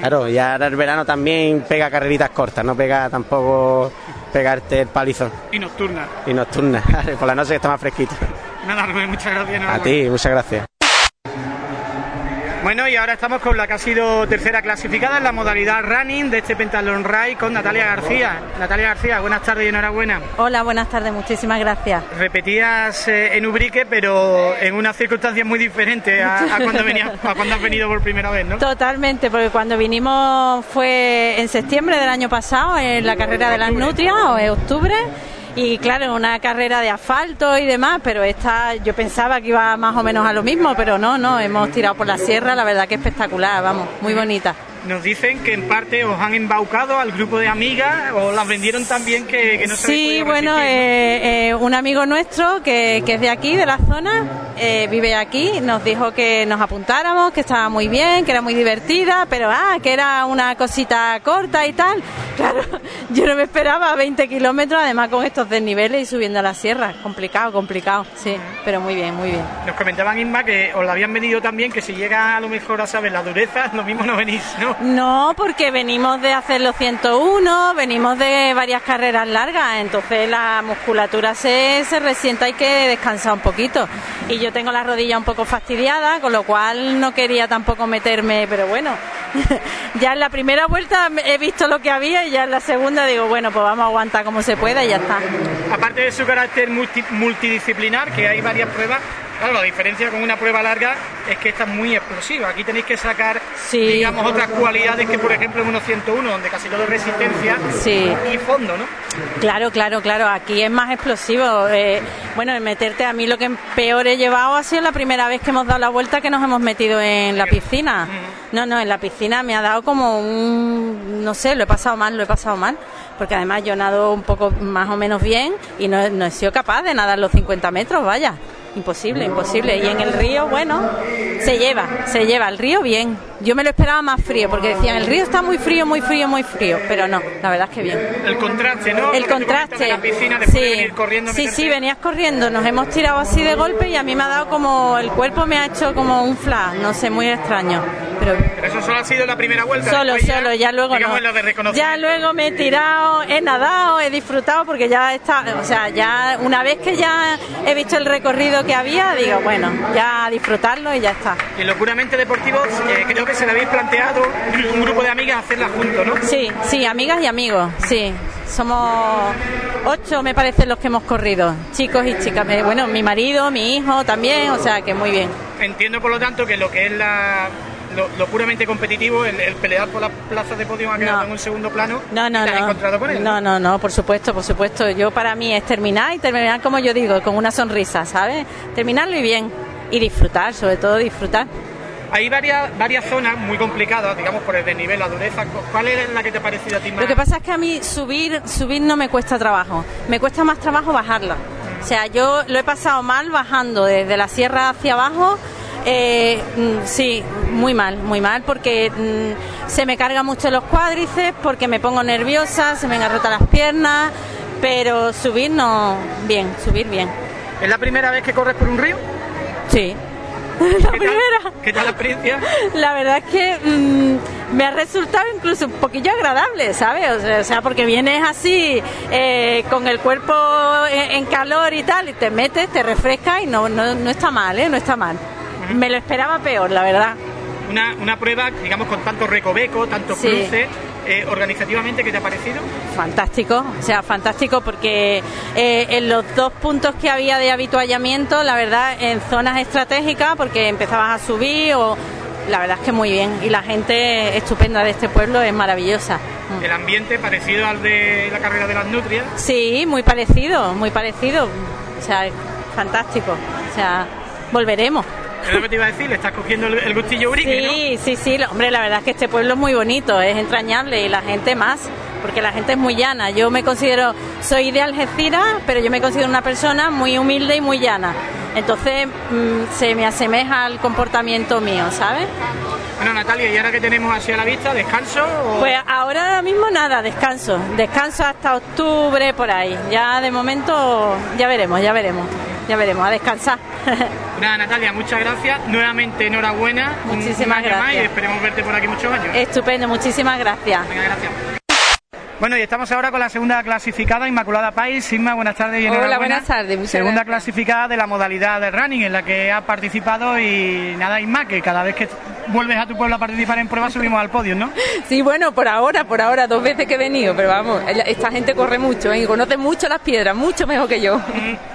Claro, y ahora el verano también pega carreritas cortas, no pega tampoco pegarte el palizón.
y nocturna.
Y nocturnas, por la noche que está más fresquito.
Nada, Rubén, muchas gracias.
A ti, muchas gracias.
Bueno, y ahora estamos con la que ha sido tercera clasificada en la modalidad running de este Pentalón Ride con Natalia García. Natalia García, buenas tardes y enhorabuena.
Hola, buenas tardes, muchísimas gracias.
Repetías eh, en Ubrique, pero en unas circunstancias muy diferentes a, a cuando venías, a cuando has venido por primera vez, ¿no?
Totalmente, porque cuando vinimos fue en septiembre del año pasado, en la carrera de las Nutrias, o en octubre, y claro, una carrera de asfalto y demás, pero esta yo pensaba que iba más o menos a lo mismo, pero no, no, hemos tirado por la sierra, la verdad que espectacular, vamos, muy bonita.
Nos dicen que en parte os han embaucado al grupo de amigas o las vendieron tan bien que, que no se
Sí, bueno, eh, eh, un amigo nuestro que, que es de aquí, de la zona, eh, vive aquí, nos dijo que nos apuntáramos, que estaba muy bien, que era muy divertida, pero ah, que era una cosita corta y tal. Claro, yo no me esperaba 20 kilómetros, además con estos desniveles y subiendo a la sierra. Complicado, complicado, sí, pero muy bien, muy bien.
Nos comentaban, Isma, que os la habían venido también, que si llega a lo mejor a saber la dureza, lo mismo no venís, ¿no?
No, porque venimos de hacer los 101, venimos de varias carreras largas, entonces la musculatura se, se resienta, hay que descansar un poquito. Y yo tengo la rodilla un poco fastidiada, con lo cual no quería tampoco meterme, pero bueno, ya en la primera vuelta he visto lo que había y ya en la segunda digo, bueno, pues vamos a aguantar como se pueda y ya está.
Aparte de su carácter multi- multidisciplinar, que hay varias pruebas, claro, la diferencia con una prueba larga es que esta es muy explosiva. Aquí tenéis que sacar,
Sí.
digamos, otras cualidades que, por ejemplo, en unos 101, donde casi todo es resistencia
Sí.
y fondo, ¿no?
Claro, claro, claro. Aquí es más explosivo. Eh, bueno, meterte a mí lo que peor he llevado ha sido la primera vez que hemos dado la vuelta que nos hemos metido en la piscina. No, no, en la piscina me ha dado como un, no sé, lo he pasado mal, lo he pasado mal. Porque además yo nado un poco más o menos bien y no, no he sido capaz de nadar los 50 metros, vaya. Imposible, imposible. Y en el río, bueno, se lleva, se lleva. El río bien. Yo me lo esperaba más frío, porque decían, el río está muy frío, muy frío, muy frío. Pero no, la verdad es que bien.
El contraste, ¿no?
El contraste.
La piscina, después
sí,
de venir corriendo,
sí, venías corriendo. Nos hemos tirado así de golpe y a mí me ha dado como, el cuerpo me ha hecho como un flash, no sé, muy extraño. Pero
Pero eso solo ha sido la primera vuelta.
Solo, solo, ya luego no.
lo.
Ya luego me he tirado, he nadado, he disfrutado porque ya está, o sea, ya una vez que ya he visto el recorrido que había, digo, bueno, ya disfrutarlo y ya está.
Y en Locuramente Deportivos, eh, creo que se le habéis planteado un grupo de amigas hacerla juntos, ¿no?
Sí, sí, amigas y amigos, sí. Somos ocho, me parece, los que hemos corrido, chicos y chicas. Bueno, mi marido, mi hijo también, o sea, que muy bien.
Entiendo, por lo tanto, que lo que es la, lo, lo puramente competitivo, el, el pelear por las plazas de podio ha quedado
No.
en un segundo plano.
No, no,
y te has
no.
encontrado con él.
No, no, no, por supuesto, por supuesto. Yo para mí es terminar y terminar como yo digo, con una sonrisa, ¿sabes? Terminarlo y bien. Y disfrutar, sobre todo disfrutar.
Hay varias, varias zonas muy complicadas, digamos, por el desnivel, la dureza. ¿Cuál es la que te ha parecido a ti más?
Lo que pasa es que a mí subir, subir no me cuesta trabajo. Me cuesta más trabajo bajarla. O sea, yo lo he pasado mal bajando desde la sierra hacia abajo. Eh, mm, sí, muy mal, muy mal, porque mm, se me cargan mucho los cuádriceps, porque me pongo nerviosa, se me engarrotan las piernas, pero subir no, bien, subir bien.
¿Es la primera vez que corres por un río?
Sí. La
¿Qué
primera.
tal, ¿Qué tal la experiencia?
La verdad es que mm, me ha resultado incluso un poquillo agradable, ¿sabes? O sea, o sea, porque vienes así, eh, con el cuerpo en, en calor y tal, y te metes, te refrescas y no, no, no está mal, ¿eh? No está mal. Me lo esperaba peor, la verdad.
Una, una prueba, digamos, con tanto recoveco, tanto
Sí.
cruce, eh, organizativamente, ¿qué te ha parecido?
Fantástico, o sea, fantástico porque eh, en los dos puntos que había de habituallamiento, la verdad, en zonas estratégicas, porque empezabas a subir o... La verdad es que muy bien y la gente estupenda de este pueblo es maravillosa. Mm.
El ambiente parecido al de la carrera de las nutrias.
Sí, muy parecido, muy parecido. O sea, fantástico. O sea, volveremos.
Es lo que te iba a decir, le estás cogiendo el, el gustillo brique, ¿no?
Sí, sí, sí. lo- Hombre, la verdad es que este pueblo es muy bonito, es entrañable y la gente más, porque la gente es muy llana. Yo me considero, soy de Algeciras, pero yo me considero una persona muy humilde y muy llana. Entonces, mm, se me asemeja al comportamiento mío, ¿sabes?
Bueno, Natalia, y ahora que tenemos así a la vista, ¿descanso o...?
Pues ahora mismo nada, descanso. Descanso hasta octubre por ahí. Ya de momento, ya veremos, ya veremos. Ya veremos, a descansar.
Nada, Natalia, muchas gracias. Nuevamente, enhorabuena.
Muchísimas
más y
gracias.
esperemos verte por aquí muchos años.
Estupendo, muchísimas gracias.
Venga, gracias. Bueno, y estamos ahora con la segunda clasificada, Inmaculada País. Inma, buenas tardes y
Hola, buenas tardes, muchas
Segunda
gracias.
clasificada de la modalidad de running en la que has participado y nada, Inma, que cada vez que vuelves a tu pueblo a participar en pruebas subimos al podio, ¿no?
Sí, bueno, por ahora, por ahora, dos veces que he venido, pero vamos, esta gente corre mucho ¿eh? y conoce mucho las piedras, mucho mejor que yo.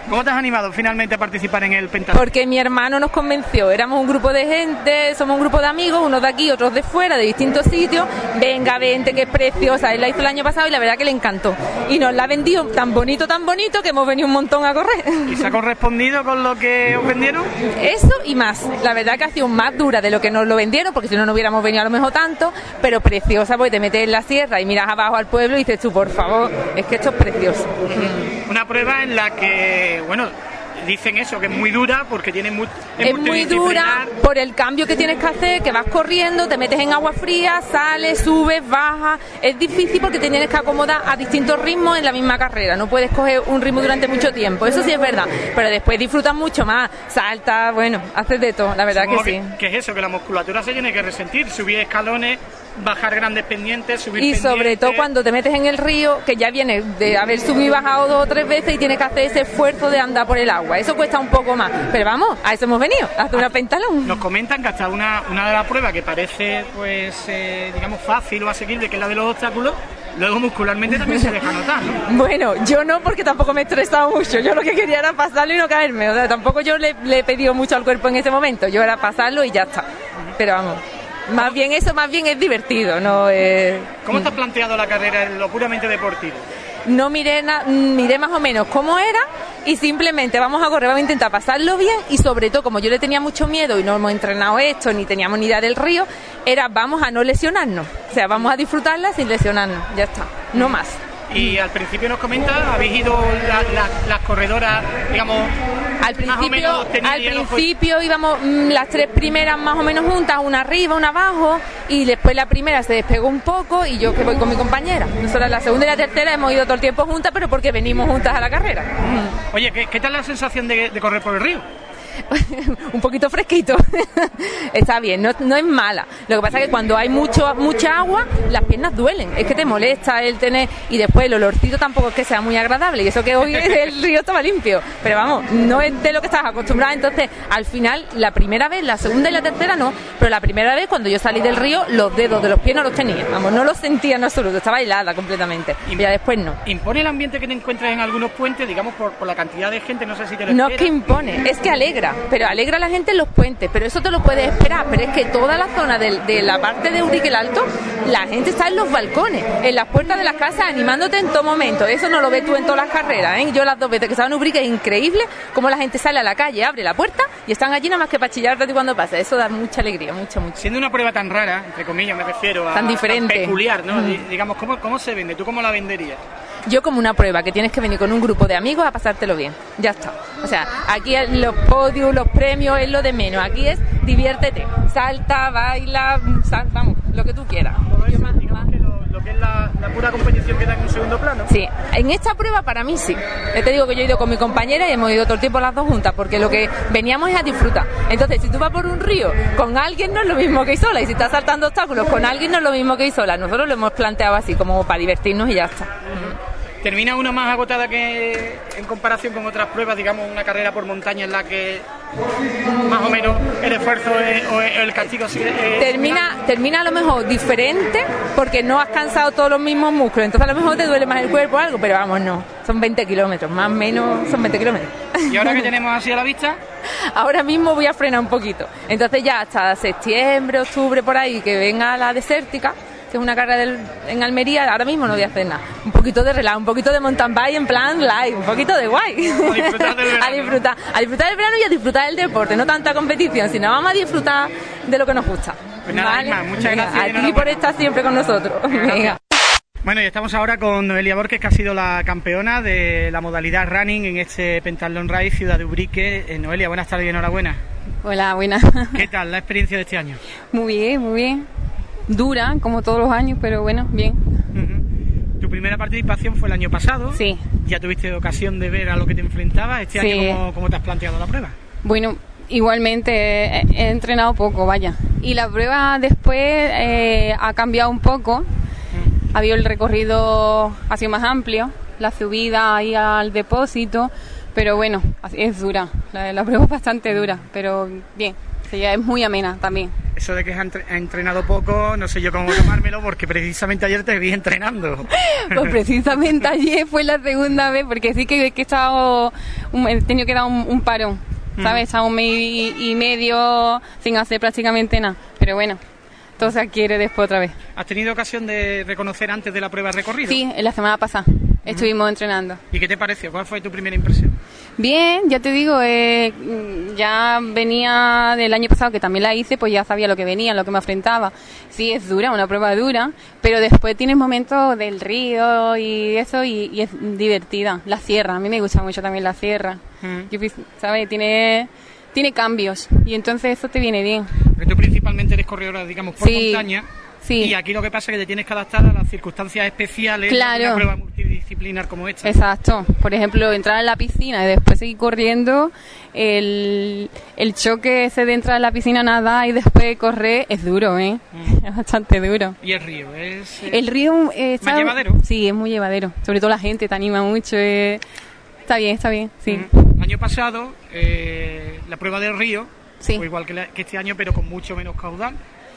¿Cómo te has animado finalmente a participar en el pentathlon?
Porque mi hermano nos convenció, éramos un grupo de gente, somos un grupo de amigos, unos de aquí, otros de fuera, de distintos sitios. Venga, vente, que es preciosa. Él la hizo el año pasado y la verdad que le encantó. Y nos la ha vendido tan bonito, tan bonito, que hemos venido un montón a correr.
¿Y se ha correspondido con lo que os vendieron?
Eso y más. La verdad que ha sido más dura de lo que nos lo vendieron, porque si no, no hubiéramos venido a lo mejor tanto, pero preciosa, porque te metes en la sierra y miras abajo al pueblo y dices tú, por favor, es que esto es precioso.
Una prueba en la que, bueno, dicen eso, que es muy dura porque tiene mu-
Es muy dura por el cambio que tienes que hacer, que vas corriendo, te metes en agua fría, sales, subes, bajas. Es difícil porque te tienes que acomodar a distintos ritmos en la misma carrera. No puedes coger un ritmo durante mucho tiempo. Eso sí es verdad. Pero después disfrutas mucho más. Saltas, bueno, haces de todo, la verdad que
Supongo
sí.
que, es eso, que la musculatura se tiene que resentir, subir escalones, bajar grandes pendientes, subir
Y sobre
pendientes.
todo cuando te metes en el río, que ya vienes de haber subido y bajado dos o tres veces y tienes que hacer ese esfuerzo de andar por el agua. Eso cuesta un poco más. Pero vamos, a eso hemos venido, a hacer una pentalón.
Nos comentan que hasta una, una de las pruebas que parece, pues, eh, digamos, fácil o asequible, que es la de los obstáculos, luego muscularmente también se deja notar, ¿no?
Bueno, yo no porque tampoco me he estresado mucho. Yo lo que quería era pasarlo y no caerme. O sea, tampoco yo le, le he pedido mucho al cuerpo en ese momento. Yo era pasarlo y ya está. Pero vamos, más bien eso, más bien es divertido. No, eh,
¿Cómo has planteado la carrera en lo puramente deportivo?
no miré, na- miré más o menos cómo era y simplemente vamos a correr, vamos a intentar pasarlo bien y sobre todo como yo le tenía mucho miedo y no hemos entrenado esto ni teníamos ni idea del río, era vamos a no lesionarnos. O sea, vamos a disfrutarla sin lesionarnos. Ya está, no más.
Y al principio nos comenta, habéis ido la- la- las corredoras, digamos,
Al
más o
principio, al principio íbamos mm, las tres primeras más o menos juntas, una arriba, una abajo, y después la primera se despegó un poco y yo que voy con mi compañera. Nosotras la segunda y la tercera hemos ido todo el tiempo juntas, pero porque venimos juntas a la carrera.
Oye, ¿qué, qué tal la sensación de, de correr por el río?
un poquito fresquito. Está bien, no, no es mala. Lo que pasa es que cuando hay mucho mucha agua, las piernas duelen. Es que te molesta el tener. Y después el olorcito tampoco es que sea muy agradable. Y eso que hoy el río estaba limpio. Pero vamos, no es de lo que estás acostumbrada. Entonces, al final, la primera vez, la segunda y la tercera no. Pero la primera vez, cuando yo salí del río, los dedos de los pies no los tenía. Vamos, no los sentía en absoluto. Estaba helada completamente. Y ya después no.
¿Impone el ambiente que te encuentras en algunos puentes, digamos, por, por la cantidad de gente? No sé si te lo
No es que impone, es que alegra, pero alegra a la gente en los puentes, pero eso te lo puedes esperar, pero es que toda la zona de, la parte de Urique el Alto, la gente está en los balcones, en las puertas de las casas animándote en todo momento, eso no lo ves tú en todas las carreras, ¿eh? yo las dos veces que estaba en Urique es increíble cómo la gente sale a la calle, abre la puerta y están allí nada más que para chillarte cuando pasa, eso da mucha alegría, mucha, mucha.
Siendo una prueba tan rara, entre comillas me refiero, a,
Tan diferente.
peculiar, ¿no?
Mm.
Di- Digamos, ¿cómo, ¿cómo se vende? ¿Tú cómo la venderías?
Yo como una prueba, que tienes que venir con un grupo de amigos a pasártelo bien. Ya está. O sea, aquí los podios, los premios es lo de menos. Aquí es diviértete. Salta, baila, vamos, lo que tú quieras. Yo más- más-
Lo que es la, la pura competición queda en un segundo plano.
Sí, en esta prueba para mí sí. Ya te digo que yo he ido con mi compañera y hemos ido todo el tiempo las dos juntas, porque lo que veníamos es a disfrutar. Entonces, si tú vas por un río con alguien no es lo mismo que ir sola, y si estás saltando obstáculos con alguien no es lo mismo que ir sola. Nosotros lo hemos planteado así, como para divertirnos y ya está.
¿Termina una más agotada que en comparación con otras pruebas, digamos, una carrera por montaña en la que más o menos el esfuerzo es- o el castigo sí es-
termina, termina a lo mejor diferente porque no has cansado todos los mismos músculos. Entonces a lo mejor te duele más el cuerpo o algo, pero vamos, no. Son 20 kilómetros, más o menos son 20 kilómetros.
Y ahora que tenemos así a la vista,
Ahora mismo voy a frenar un poquito. Entonces ya hasta septiembre, octubre, por ahí, que venga la desértica, que es una carrera del- en Almería, ahora mismo no voy a hacer nada. Un poquito de relax, un poquito de mountain bike en plan live, un poquito de guay.
A disfrutar del verano.
a disfrutar, a disfrutar del verano y a disfrutar del deporte, no tanta competición, sino vamos a disfrutar de lo que nos gusta.
Pues nada, Isma, muchas
Venga,
gracias
A ti por estar siempre con nosotros. Venga.
Bueno, y estamos ahora con Noelia Borges, que ha sido la campeona de la modalidad running en este Pentathlon Ride Ciudad de Ubrique. Eh, Noelia, buenas tardes y enhorabuena.
Hola, buenas.
¿Qué tal la experiencia de este año?
Muy bien, muy bien. Dura, como todos los años, pero bueno, bien.
Tu primera participación fue el año pasado.
Sí.
Ya tuviste ocasión de ver a lo que te enfrentabas. Este
Sí.
año, ¿cómo, cómo te has planteado la prueba?
Bueno, igualmente he, entrenado poco, vaya. Y la prueba después eh, ha cambiado un poco. Ha habido el recorrido ha sido más amplio, la subida ahí al depósito, pero bueno, es dura. La, la prueba es bastante dura, pero bien. Sí, es muy amena también.
Eso de que has entre- has entrenado poco, no sé yo cómo tomármelo, porque precisamente ayer te vi entrenando.
Pues precisamente ayer fue la segunda vez, porque sí que, que he estado, he tenido que dar un, un parón, ¿sabes? He estado un mes y, y medio sin hacer prácticamente nada, pero bueno, todo se adquiere después otra vez.
¿Has tenido ocasión de reconocer antes de la prueba el recorrido?
Sí, en la semana pasada estuvimos entrenando.
¿Y qué te pareció? ¿Cuál fue tu primera impresión?
Bien, ya te digo, eh, ya venía del año pasado que también la hice, pues ya sabía lo que venía, lo que me enfrentaba. Sí, es dura, una prueba dura, pero después tienes momentos del río y eso y, y es divertida. La sierra, a mí me gusta mucho también la sierra. Yo ¿sabes? Tiene, tiene cambios y entonces eso te viene bien.
Porque tú principalmente eres corredora, digamos, por
Sí,
montaña.
sí.
Y aquí lo que pasa es que te tienes que adaptar a las circunstancias especiales
Claro.
de una prueba multidisciplinar como esta.
Exacto. Por ejemplo, entrar en la piscina y después seguir corriendo, el, el choque ese de entrar en la piscina, nada y después correr es duro, ¿eh? Es bastante duro.
Y el río, es... eh,
El río eh, está-
¿Más llevadero?
Sí, es muy llevadero. Sobre todo la gente te anima mucho. eh. Está bien, está bien, sí.
El año pasado, eh, la prueba del río fue igual que, la- que este año, pero con mucho menos caudal.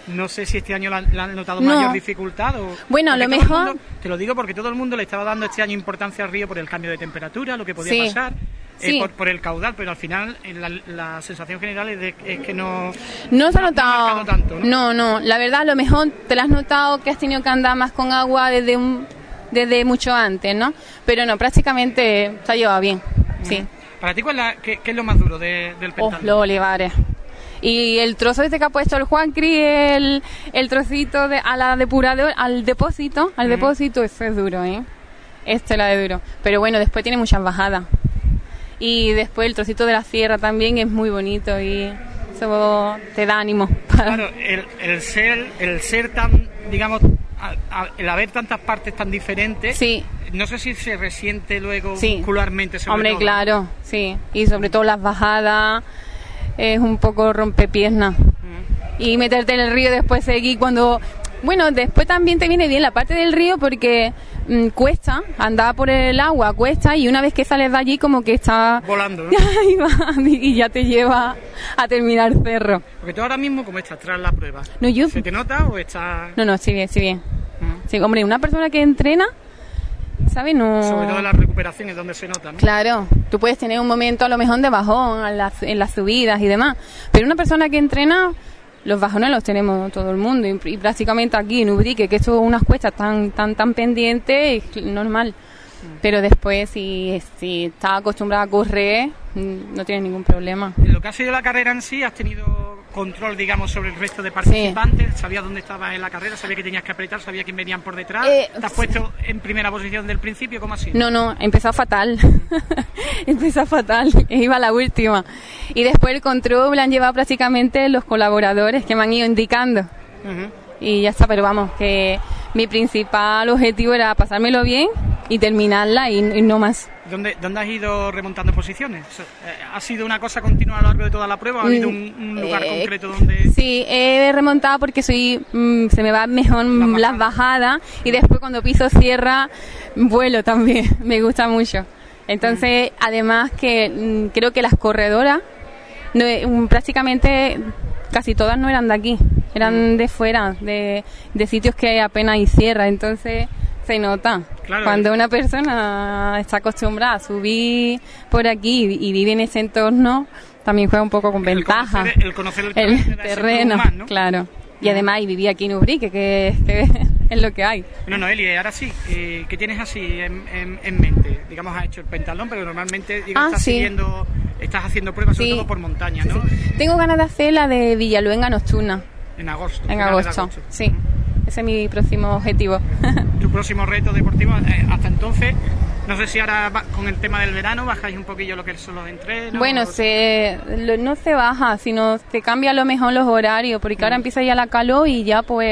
No sé si este año la, la han notado
No.
mayor dificultad o...
Bueno, a lo mejor-
mundo- te lo digo porque todo el mundo le estaba dando este año importancia al río por el cambio de temperatura, lo que podía
Sí.
pasar, eh, por, por el caudal, pero al final en la, la sensación general es, de- es que no...
No se ha
no
notado.
marcado tanto, ¿no?
no, no. La verdad, a lo mejor te lo has notado que has tenido que andar más con agua desde un desde mucho antes, ¿no? Pero no, prácticamente se ha llevado bien. Sí.
Para ti, ¿cuál la- qué, qué es lo más duro de- del
Oh,
pentatlón?
los olivares. Y el trozo este que ha puesto el Juancri, el, el trocito de, a la depurador, al depósito, al depósito, eso es duro, ¿eh? Este la de duro. Pero bueno, después tiene muchas bajadas. Y después el trocito de la sierra también es muy bonito y eso te da ánimo. Para...
Claro, el, el ser, el ser tan, digamos, el haber tantas partes tan diferentes,
Sí.
no sé si se resiente luego
Sí.
muscularmente. sobre
Hombre,
todo.
claro, sí. Y sobre todo las bajadas es un poco rompepiernas. Y meterte en el río después seguir cuando... Bueno, después también te viene bien la parte del río porque mm, cuesta, andar por el agua cuesta y una vez que sales de allí como que está...
Volando, ¿no?
Ahí va, y ya te lleva a terminar cerro.
Porque tú ahora mismo, ¿cómo estás tras la prueba?
No, yo...
¿Se te nota o estás...?
No, no, sí bien, sí bien. Sí, hombre, una persona que entrena, ¿sabes? No...
Sobre todo en las recuperaciones donde se nota, ¿no?
Claro, tú puedes tener un momento a lo mejor de bajón en las, en las subidas y demás, pero una persona que entrena, los bajones los tenemos todo el mundo y, y prácticamente aquí en Ubrique, que esto es unas cuestas tan tan tan pendientes, es normal. Pero después, si, si estás acostumbrada a correr, mm, no tienes ningún problema.
En lo que ha sido la carrera en sí, has tenido control, digamos, sobre el resto de participantes. ¿Sabías dónde estabas en la carrera? ¿Sabías que tenías que apretar? ¿Sabías quién venían por detrás?
Eh,
¿Te has puesto en primera posición del principio? ¿Cómo así?
No, no, empezó fatal. empezó fatal. Iba la última. Y después el control lo han llevado prácticamente los colaboradores que me han ido indicando. Y ya está, pero vamos, que mi principal objetivo era pasármelo bien y terminarla y, y no más.
¿Dónde, ¿Dónde has ido remontando posiciones? Eh, ¿Ha sido una cosa continua a lo largo de toda la prueba? ¿Ha habido un, un lugar
Eh,
concreto donde...?
Sí, he remontado porque soy mm, se me va mejor mm, las bajadas y después cuando piso sierra vuelo también, me gusta mucho. Entonces, además que mm, creo que las corredoras no, eh, mm, prácticamente casi todas no eran de aquí, eran de fuera, de, de sitios que apenas hay sierra, entonces se nota.
Claro.
Cuando una persona está acostumbrada a subir por aquí y, vive en ese entorno, también juega un poco con ventaja.
conocer- el conocer el terreno,
El
da ese
terreno,
plus más, ¿no?
claro. Y además, y vivía aquí en Ubrique, que, que es lo que hay.
Bueno, Noelia, ahora sí, eh, ¿qué tienes así en, en- en mente? Digamos, has hecho el pentalón, pero normalmente digo,
Ah,
estás,
sí.
siguiendo, estás haciendo pruebas sobre todo por montaña, ¿no?
Tengo ganas de hacer la de Villaluenga Nocturna,
En agosto.
en agosto. Sí, ese es mi próximo objetivo.
Tu próximo reto deportivo, eh, hasta entonces, no sé si ahora va- con el tema del verano bajáis un poquillo lo que son los entrenos.
Bueno, se, lo- no se baja, sino se cambia a lo mejor los horarios, porque
Mm.
ahora empieza ya la calor y ya por,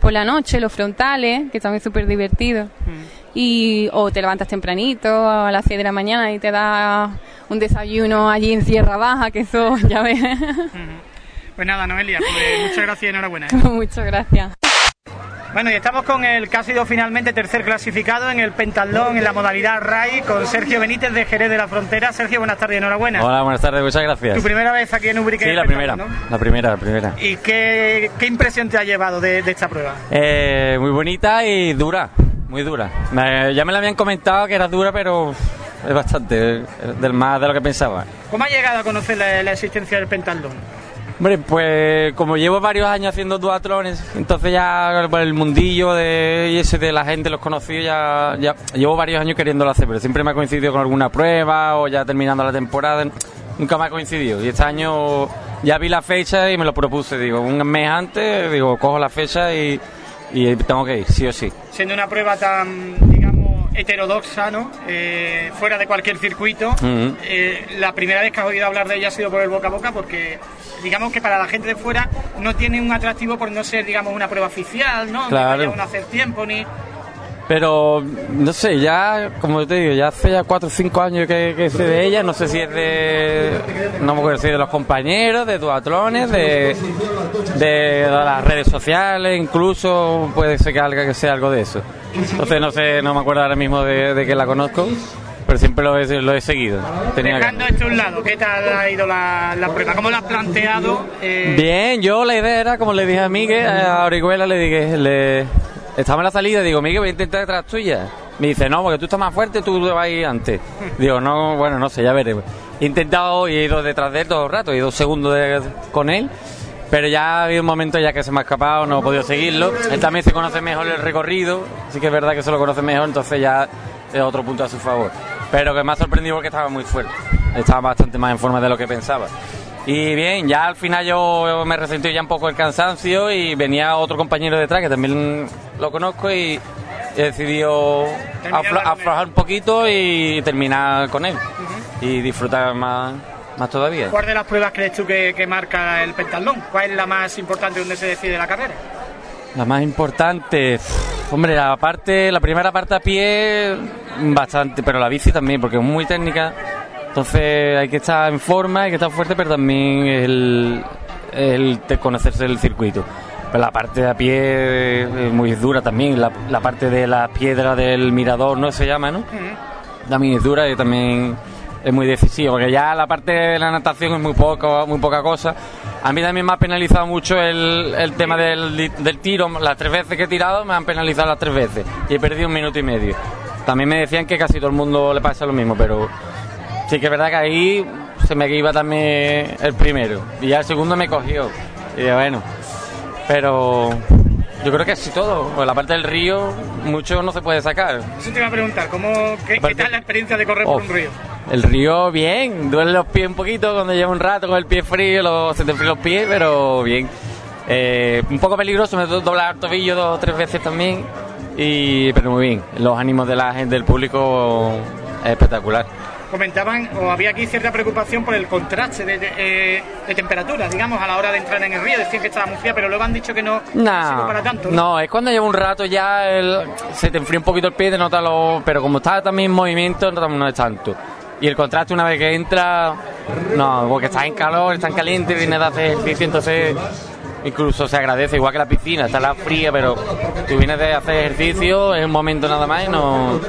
por la noche los frontales, que también es súper divertido.
Mm.
Y, o te levantas tempranito a las 6 de la mañana y te das un desayuno allí en Sierra Baja, que eso ya ves.
Pues nada, Noelia, pues muchas gracias y enhorabuena.
Muchas gracias.
Bueno, y estamos con el que ha sido finalmente tercer clasificado en el pentatlón en la modalidad RAI con Sergio Benítez de Jerez de la Frontera. Sergio, buenas tardes, enhorabuena.
Hola, buenas tardes, muchas gracias.
Tu primera vez aquí en Ubrique.
Sí, la primera, la primera, la primera.
¿Y qué, qué impresión te ha llevado de, de esta prueba?
Eh, muy bonita y dura, muy dura. Me- ya me la habían comentado que era dura, pero es bastante, del más de lo que pensaba.
¿Cómo has llegado a conocer la, la existencia del pentatlón?
Hombre, pues como llevo varios años haciendo duatrones, entonces ya por el mundillo de, y eso de la gente, los conocidos, ya, ya llevo varios años queriéndolo hacer, pero siempre me ha coincidido con alguna prueba o ya terminando la temporada, nunca me ha coincidido. Y este año ya vi la fecha y me lo propuse, digo, un mes antes, digo, cojo la fecha y, y tengo que ir, sí o sí.
Siendo una prueba tan, digamos, heterodoxa, ¿no? Eh, fuera de cualquier circuito. Eh, la primera vez que has oído hablar de ella ha sido por el boca a boca porque digamos que para la gente de fuera no tiene un atractivo por no ser digamos una prueba oficial, ¿no?
Claro.
No vaya a hacer tiempo ni
Pero, no sé, ya, como te digo, ya hace ya cuatro o cinco años que, que sé de ella, no sé si es de, no me acuerdo si es de los compañeros, de duatrones, de, de las redes sociales, incluso puede ser que, algo, que sea algo de eso. Entonces no sé, no me acuerdo ahora mismo de, de que la conozco, pero siempre lo he, lo he seguido. Tenía
Dejando
ganas.
esto a un lado, ¿qué tal ha ido la, la prueba? ¿Cómo la has planteado? Eh,
Bien, yo la idea era, como le dije a Miguel, a Orihuela, le dije, le, estaba en la salida, digo, Miguel, voy a intentar detrás tuya. Me dice, no, porque tú estás más fuerte, tú te vas a ir antes. Digo, no, bueno, no sé, ya veré. He intentado y he ido detrás de él todo el rato, he ido segundo de- con él, pero ya ha habido un momento ya que se me ha escapado, no he podido seguirlo. Él también se conoce mejor el recorrido, sí que es verdad que se lo conoce mejor, entonces ya es otro punto a su favor. Pero que me ha sorprendido porque estaba muy fuerte, estaba bastante más en forma de lo que pensaba. Y bien, ya al final yo me resentí ya un poco el cansancio y venía otro compañero detrás que también lo conozco y he decidido aflo- aflojar un poquito y terminar con él. y disfrutar más, más todavía.
¿Cuál de las pruebas crees tú que, que marca el pentatlón? ¿Cuál es la más importante donde se decide la carrera?
La más importante, pff, hombre, la parte, la primera parte a pie, bastante, pero la bici también, porque es muy técnica. Entonces hay que estar en forma, hay que estar fuerte, pero también el, el conocerse el circuito. Pero la parte de a pie es muy dura también, la, la parte de la piedra del mirador, ¿no? Se llama, ¿no? También es dura y también es muy decisivo, porque ya la parte de la natación es muy poco, muy poca cosa. A mí también me ha penalizado mucho el, el tema del, del tiro. Las tres veces que he tirado me han penalizado las tres veces y he perdido un minuto y medio. También me decían que casi todo el mundo le pasa lo mismo, pero sí que es verdad que ahí se me iba también el primero y ya el segundo me cogió. Y bueno, pero yo creo que así todo. Pues la parte del río, mucho no se puede sacar.
Eso te iba a preguntar, ¿cómo, qué, qué tal la experiencia de correr por un río?
El río, bien, duele los pies un poquito cuando lleva un rato con el pie frío, los, se te fríen los pies, pero bien. Eh, un poco peligroso, me doblar el tobillo dos o tres veces también, y, pero muy bien. Los ánimos de la gente, del público, es espectacular.
Comentaban, o había aquí cierta preocupación por el contraste de, de, eh, de temperatura, digamos, a la hora de entrar en el río. Decían que estaba muy fría, pero luego han dicho que no
No,
sirve para tanto.
no, es cuando lleva un rato ya el- se te enfría un poquito el pie, te nota lo, pero como está también en movimiento, no, no es tanto. Y el contraste una vez que entra, no, porque estás en calor, estás en caliente, vienes de hacer ejercicio, entonces incluso se agradece, igual que la piscina, está la fría, pero tú vienes de hacer ejercicio, es un momento nada más y no,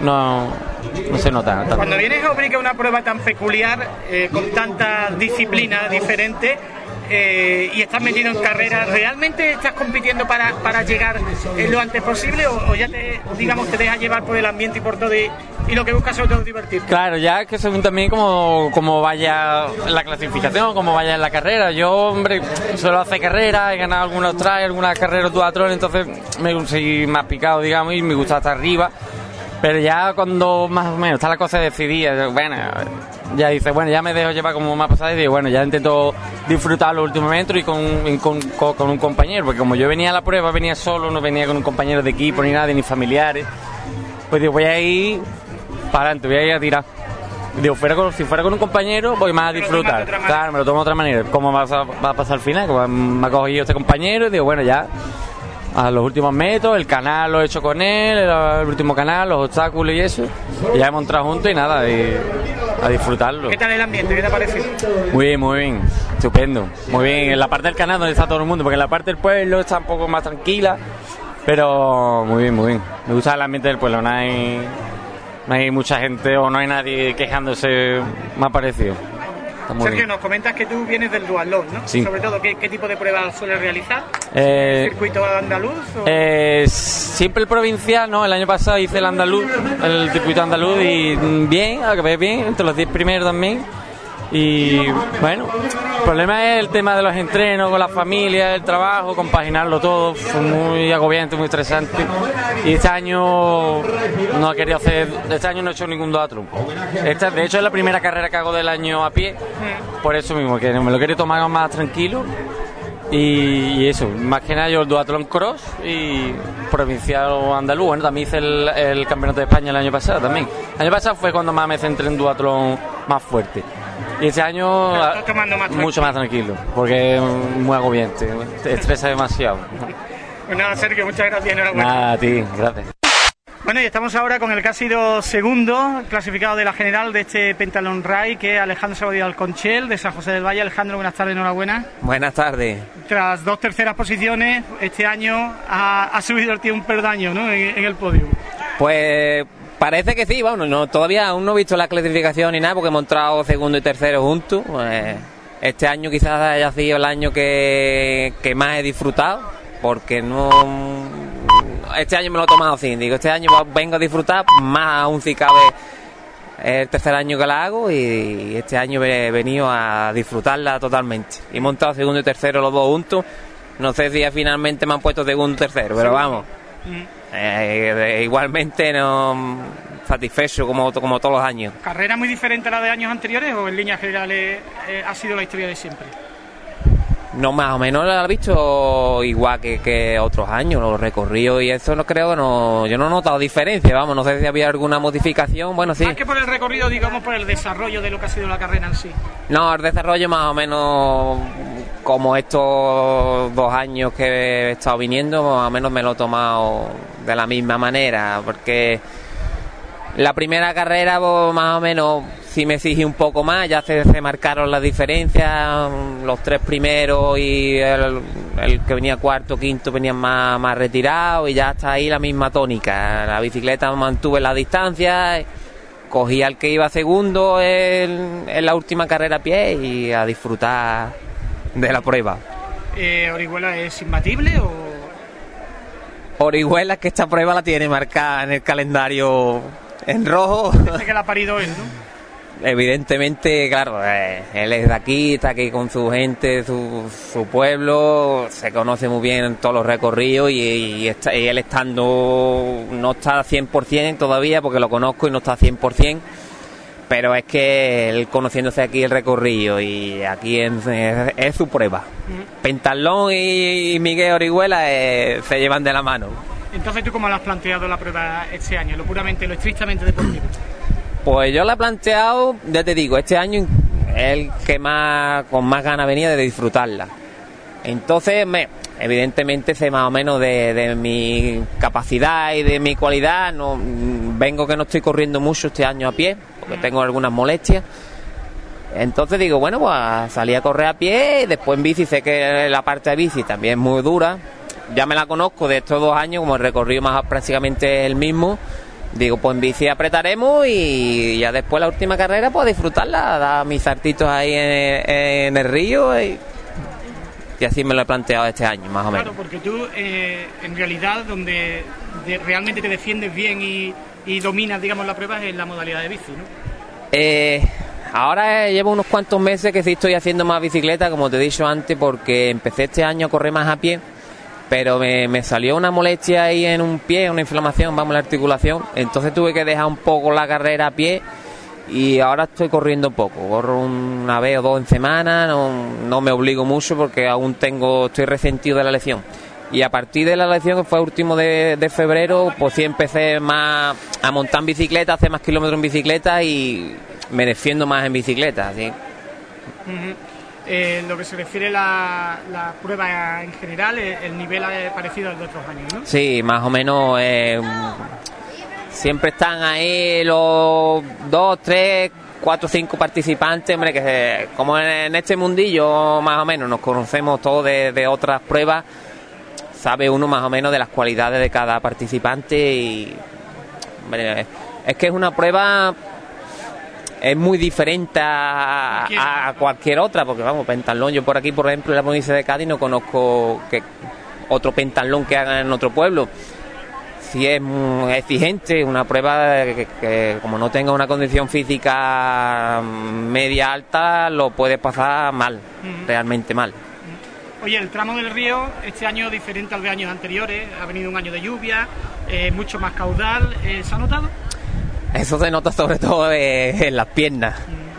no, se nota.
Cuando vienes a a una prueba tan peculiar, eh, con tantas disciplinas diferentes, eh, y estás metido en carrera, ¿realmente estás compitiendo para, para llegar eh, lo antes posible o, ya te, digamos, te dejas llevar por el ambiente y por todo y, y lo que buscas sobre todo es divertirte?
Claro, ya que según también como, como vaya la clasificación, como vaya en la carrera. Yo, hombre, solo hace carrera, he ganado algunos trajes, algunas carreras duatlón, entonces me conseguí más picado, digamos, y me gusta estar arriba. Pero ya cuando más o menos está la cosa decidida, bueno, ya dice, bueno, ya me dejo llevar como más pasada y digo, bueno, ya intento disfrutar los últimos metros y con, y con, con- con un compañero, porque como yo venía a la prueba, venía solo, no venía con un compañero de equipo ni nada, ni familiares, pues digo, voy a ir para adelante, voy a ir a tirar. Digo, fuera con- si fuera con un compañero, voy más a disfrutar. Claro, me lo tomo de otra manera. ¿Cómo va a, va a pasar al final? Como me ha cogido este compañero y digo, bueno, ya a los últimos metros, el canal lo he hecho con él, el, último canal, los obstáculos y eso. Y ya hemos entrado juntos y nada, y a disfrutarlo.
¿Qué tal el ambiente? ¿Qué te ha parecido?
Muy bien, muy bien, estupendo. Muy bien, en la parte del canal donde está todo el mundo, porque en la parte del pueblo está un poco más tranquila, pero muy bien, muy bien. Me gusta el ambiente del pueblo, no hay, no hay mucha gente o no hay nadie quejándose más parecido.
Sergio,
bien.
nos comentas que tú vienes del duatlón, ¿no?
Sí.
Sobre todo, ¿qué, qué tipo de pruebas sueles realizar?
Eh,
¿Circuito andaluz? O...
Eh, siempre el provincial, ¿no? El año pasado hice el andaluz, el circuito andaluz y mm, bien, acabé bien, entre los 10 primeros también. Y bueno, el problema es el tema de los entrenos con la familia, el trabajo, compaginarlo todo, fue muy agobiante, muy estresante. Y este año no he querido hacer, este año no he hecho ningún duatlón. Esta, de hecho es la primera carrera que hago del año a pie, por eso mismo, que me lo quiero tomar más tranquilo. Y, eso, más que nada yo el duatlón cross y provincial o andaluz. Bueno, también hice el, el campeonato de España el año pasado también. El año pasado fue cuando más me centré en duatlón más fuerte. Y este año ah,
más
mucho más tranquilo, porque es muy agobiante, te estresa demasiado.
Pues nada, Sergio, muchas gracias. Enhorabuena.
Nada, a ti, gracias.
Bueno, y estamos ahora con el que ha sido segundo clasificado de la general de este Pentalón Ray, que es Alejandro Sabadell Alconchel, de San José del Valle. Alejandro, buenas tardes, enhorabuena.
Buenas tardes.
Tras dos terceras posiciones, este año ha, ha subido el tío un perdaño ¿no? en, en el podio.
Pues parece que sí, bueno, no, todavía aún no he visto la clasificación ni nada porque hemos entrado segundo y tercero juntos. Pues, este año quizás haya sido el año que, que más he disfrutado porque no... Este año me lo he tomado así, digo, este año vengo a disfrutar, más aún si cabe es el tercer año que la hago y este año he venido a disfrutarla totalmente. He montado segundo y tercero los dos juntos. No sé si finalmente me han puesto segundo y tercero, pero vamos. Eh, igualmente no satisfecho como, como todos los años.
¿Carrera muy diferente a la de años anteriores o en líneas generales eh, ha sido la historia de siempre?
No, más o menos la he visto igual que, que otros años, los recorridos y eso no creo que no, yo no he notado diferencia, vamos, no sé si había alguna modificación, bueno sí.
Más que por el recorrido, digamos, por el desarrollo de lo que ha sido la carrera en sí.
No, el desarrollo más o menos como estos dos años que he estado viniendo, más o menos me lo he tomado de la misma manera, porque la primera carrera pues, más o menos sí me exigí un poco más, ya se, marcaron las diferencias, los tres primeros y el, el que venía cuarto, quinto venían más, más retirados y ya está ahí la misma tónica. La bicicleta mantuve la distancia, cogí al que iba segundo en, en la última carrera a pie y a disfrutar de la prueba.
Eh, ¿Orihuela es imbatible o...?
Orihuela es que esta prueba la tiene marcada en el calendario en rojo.
Parece que la ha parido él, ¿no?
Evidentemente, claro, eh, él es de aquí, está aquí con su gente, su, su pueblo, se conoce muy bien en todos los recorridos y, y está- y él estando, no está 100% todavía porque lo conozco y no está 100%, pero es que él conociéndose aquí el recorrido y aquí en- es, es su prueba. Pentalón y, y Miguel Orihuela eh, se llevan de la mano.
Entonces, ¿tú cómo lo has planteado la prueba este año? Lo puramente, lo estrictamente deportivo.
Pues yo la he planteado, ya te digo, este año es el que más con más ganas venía de disfrutarla. Entonces, me, evidentemente sé más o menos de, de mi capacidad y de mi cualidad. No, mm, vengo que no estoy corriendo mucho este año a pie, porque tengo algunas molestias. Entonces digo, bueno, pues salí a correr a pie y después en bici sé que la parte de bici también es muy dura. Ya me la conozco de estos dos años, como el recorrido más prácticamente el mismo. Digo, pues en bici apretaremos y ya después la última carrera, pues disfrutarla, dar mis saltitos ahí en, en el río y, así me lo he planteado este año, más o menos.
Claro, porque tú, eh, en realidad, donde de- realmente te defiendes bien y, y dominas, digamos, la prueba es en la modalidad de bici, ¿no?
Eh, ahora eh, llevo unos cuantos meses que sí estoy haciendo más bicicleta, como te he dicho antes, porque empecé este año a correr más a pie, pero me, me salió una molestia ahí en un pie, una inflamación, vamos, la articulación, entonces tuve que dejar un poco la carrera a pie y ahora estoy corriendo poco, corro una vez o dos en semana, no, no me obligo mucho porque aún tengo, estoy resentido de la lesión. Y a partir de la lesión, que fue último de, de febrero, pues sí empecé más a montar en bicicleta, a hacer más kilómetros en bicicleta y me defiendo más en bicicleta. ¿sí?
Eh, lo que se refiere a la, la prueba en general, eh, el nivel es parecido al de otros años, ¿no?
Sí, más o menos. eh, siempre están ahí los dos, tres, cuatro, cinco participantes, hombre, que se- como en este mundillo más o menos nos conocemos todos de, de otras pruebas, sabe uno más o menos de las cualidades de cada participante y hombre, es que es una prueba es muy diferente a, a- a cualquier otra, porque vamos, pentalón, yo por aquí, por ejemplo, en la provincia de Cádiz no conozco que otro pentalón que hagan en otro pueblo. Es muy exigente, una prueba que, que como no tenga una condición física media alta, lo puedes pasar mal,
Ujú.
realmente mal.
Oye, el tramo del río este año diferente al de años anteriores, ha venido un año de lluvia, eh, mucho más caudal, eh, ¿se ha notado?
Eso se nota sobre todo eh, en las piernas.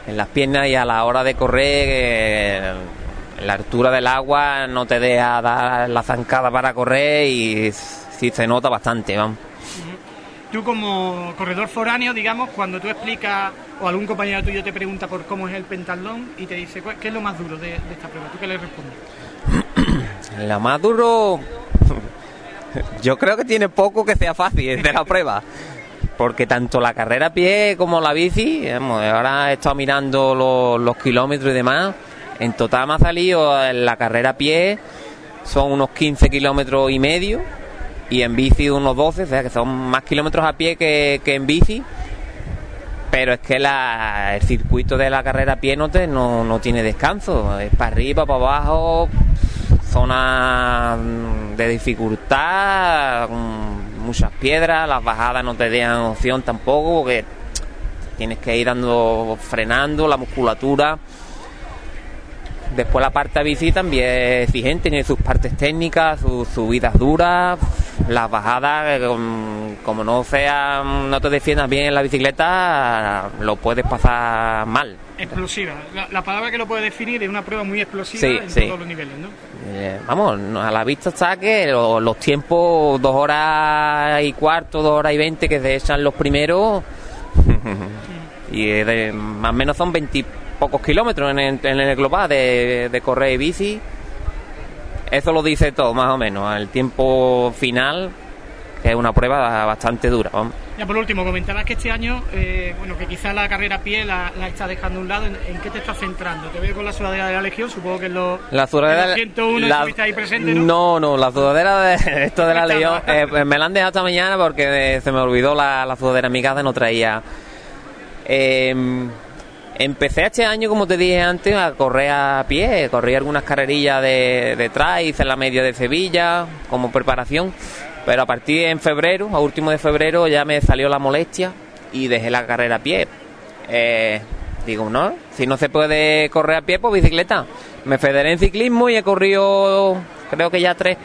En las piernas y a la hora de correr, eh, la altura del agua no te deja dar la zancada para correr y sí se nota bastante, vamos.
Tú como corredor foráneo, digamos, cuando tú explicas o algún compañero tuyo te pregunta por cómo es el pentatlón y te dice "¿Cuál- qué es lo más duro de, de esta prueba, ¿tú qué le respondes?
La más duro, yo creo que tiene poco que sea fácil de la prueba. Porque tanto la carrera a pie como la bici, ahora he estado mirando los, los kilómetros y demás. En total me ha salido en la carrera a pie, son unos 15 kilómetros y medio. Y en bici unos 12, o sea que son más kilómetros a pie que, que en bici. Pero es que la, el circuito de la carrera a pie no, te, no, tiene descanso. Es para arriba, para abajo, zona mm, de dificultad, muchas piedras, las bajadas no te dejan opción tampoco, porque tienes que ir dando, frenando la musculatura. Después la parte de bici también es exigente, tiene sus partes técnicas, sus subidas duras. las bajadas, eh, com- como no sea, no te defiendas bien en la bicicleta, lo puedes pasar mal.
Explosiva. La, la palabra que lo puede definir es una prueba muy explosiva
Sí,
en
sí.
todos los niveles, ¿no?
Eh, vamos, a la vista está que lo- los tiempos, dos horas y cuarto, dos horas y veinte que se echan los primeros, y de- más o menos son veintipocos kilómetros en el, en el global de, de correr y bici. Eso lo dice todo, más o menos. El tiempo final, que es una prueba bastante dura. vamos.
Ya por último, comentabas que este año, eh, bueno, que quizás la carrera a pie la, la estás dejando a un lado. ¿En, en qué te estás centrando? Te veo con la sudadera de la Legión, supongo que es lo...
La sudadera
en los 101
la-
estuviste ahí presente, ¿no?
No, no, la sudadera de esto de la
mal.
eh, pues me la han dejado esta mañana porque eh, se me olvidó la, la sudadera en mi casa, no traía. Eh, empecé este año, como te dije antes, a correr a pie, corrí algunas carrerillas de, de trail, hice la media de Sevilla como preparación, pero a partir de en febrero, a último de febrero, ya me salió la molestia y dejé la carrera a pie. Eh, digo, no, si no se puede correr a pie, pues bicicleta. Me federé en ciclismo y he corrido, creo que ya tres,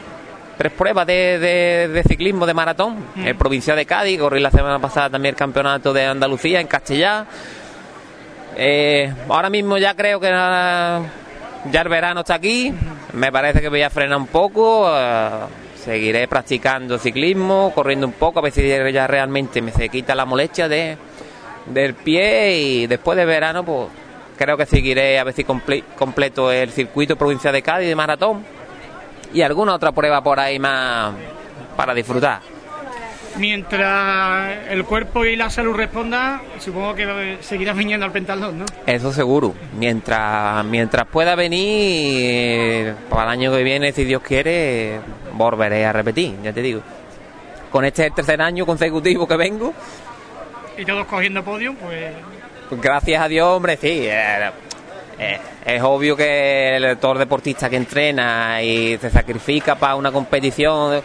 tres pruebas de, de- de ciclismo de maratón. En provincia de Cádiz, corrí la semana pasada también el campeonato de Andalucía en Castellá. Eh, ahora mismo ya creo que ya el verano está aquí. Me parece que voy a frenar un poco. eh, seguiré practicando ciclismo, corriendo un poco, a si ya realmente me se quita la molestia de, del pie y después de verano pues creo que seguiré a ver si comple- completo el circuito provincia de Cádiz de maratón y alguna otra prueba por ahí más para disfrutar.
Mientras el cuerpo y la salud respondan, supongo que seguirás viniendo al pentalón, ¿no?
Eso seguro. Mientras mientras pueda venir eh, para el año que viene, si Dios quiere, volveré a repetir, ya te digo. Con este tercer año consecutivo que vengo,
Y todos cogiendo podio, pues...
pues gracias a Dios, hombre, sí. eh, eh, es obvio que el, todo deportista que entrena y se sacrifica para una competición,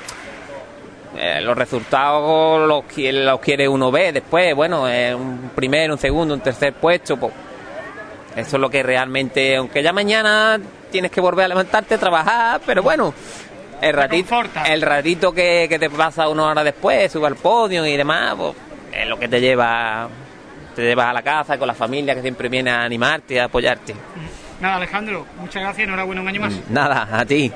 eh, los resultados los, los quiere uno ver después. Bueno, eh, un primero, un segundo, un tercer puesto, pues eso es lo que realmente, aunque ya mañana tienes que volver a levantarte, trabajar, pero bueno, el ratito, el ratito que, que te pasa una hora después, sube al podio y demás, pues, es lo que te lleva, te llevas a la casa con la familia que siempre viene a animarte, a apoyarte.
Nada, Alejandro, muchas gracias, enhorabuena un año más.
Nada, a ti.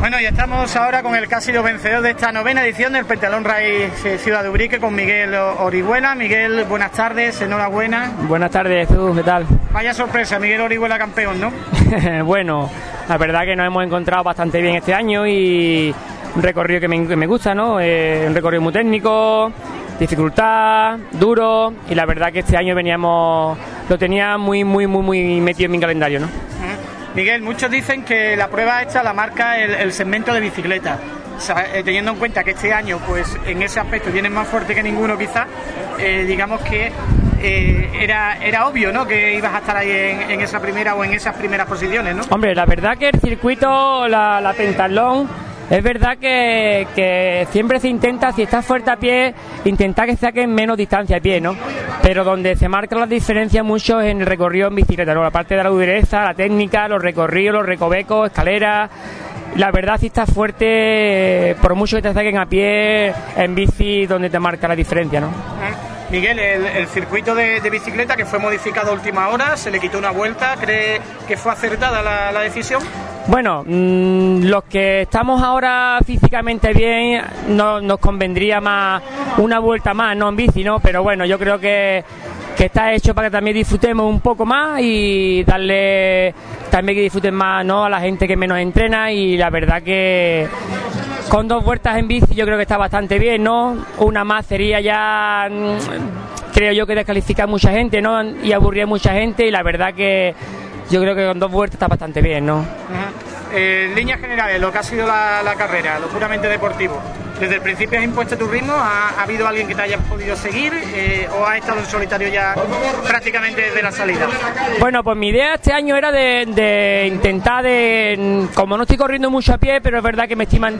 Bueno, y estamos ahora con el casi vencedor de esta novena edición del Pentalón Raíz eh, Ciudad de Ubrique con Miguel Orihuela. Miguel, buenas tardes, enhorabuena.
Buenas tardes, tú, ¿qué tal?
Vaya sorpresa, Miguel Orihuela campeón, ¿no?
bueno, la verdad que nos hemos encontrado bastante bien este año y un recorrido que me, que me gusta, ¿no? Eh, un recorrido muy técnico, dificultad, duro y la verdad que este año veníamos, lo tenía muy, muy, muy, muy metido en mi calendario, ¿no?
Miguel, muchos dicen que la prueba esta la marca el, segmento de bicicleta. Eh, teniendo en cuenta que este año, pues en ese aspecto tienes más fuerte que ninguno quizás, eh, digamos que eh, era, era obvio, ¿no? Que ibas a estar ahí en, en esa primera o en esas primeras posiciones, ¿no?
Hombre, la verdad que el circuito, la, la pentalón, es verdad que, siempre se intenta, si estás fuerte a pie, intentar que saquen menos distancia a pie, ¿no? Pero donde se marca la diferencia mucho es en el recorrido en bicicleta, ¿no? La parte de la dureza, la técnica, los recorridos, los recovecos, escaleras. La verdad, si estás fuerte, por mucho que te saquen a pie, en bici, donde te marca la diferencia, ¿no?
Miguel, el, circuito de, de bicicleta que fue modificado a última hora, se le quitó una vuelta, ¿cree que fue acertada la, la decisión?
Bueno, mm, los que estamos ahora físicamente bien, no, nos convendría más una vuelta más, no en bici, ¿no? Pero bueno, yo creo que, que está hecho para que también disfrutemos un poco más y darle también que disfruten más, ¿no? A la gente que menos entrena y la verdad que con dos vueltas en bici yo creo que está bastante bien, ¿no? Una más sería ya, mm, creo yo que descalifica a mucha gente, ¿no? Y aburría a mucha gente y la verdad que yo creo que con dos vueltas está bastante bien, ¿no?
Ajá. Eh, en líneas generales, lo que ha sido la, la carrera, lo puramente deportivo. ¿Desde el principio has impuesto tu ritmo? ¿Ha, ha habido alguien que te haya podido seguir? eh, ¿O has estado en solitario ya prácticamente desde la salida?
Bueno, pues mi idea este año era de, de intentar de, como no estoy corriendo mucho a pie, pero es verdad que me estiman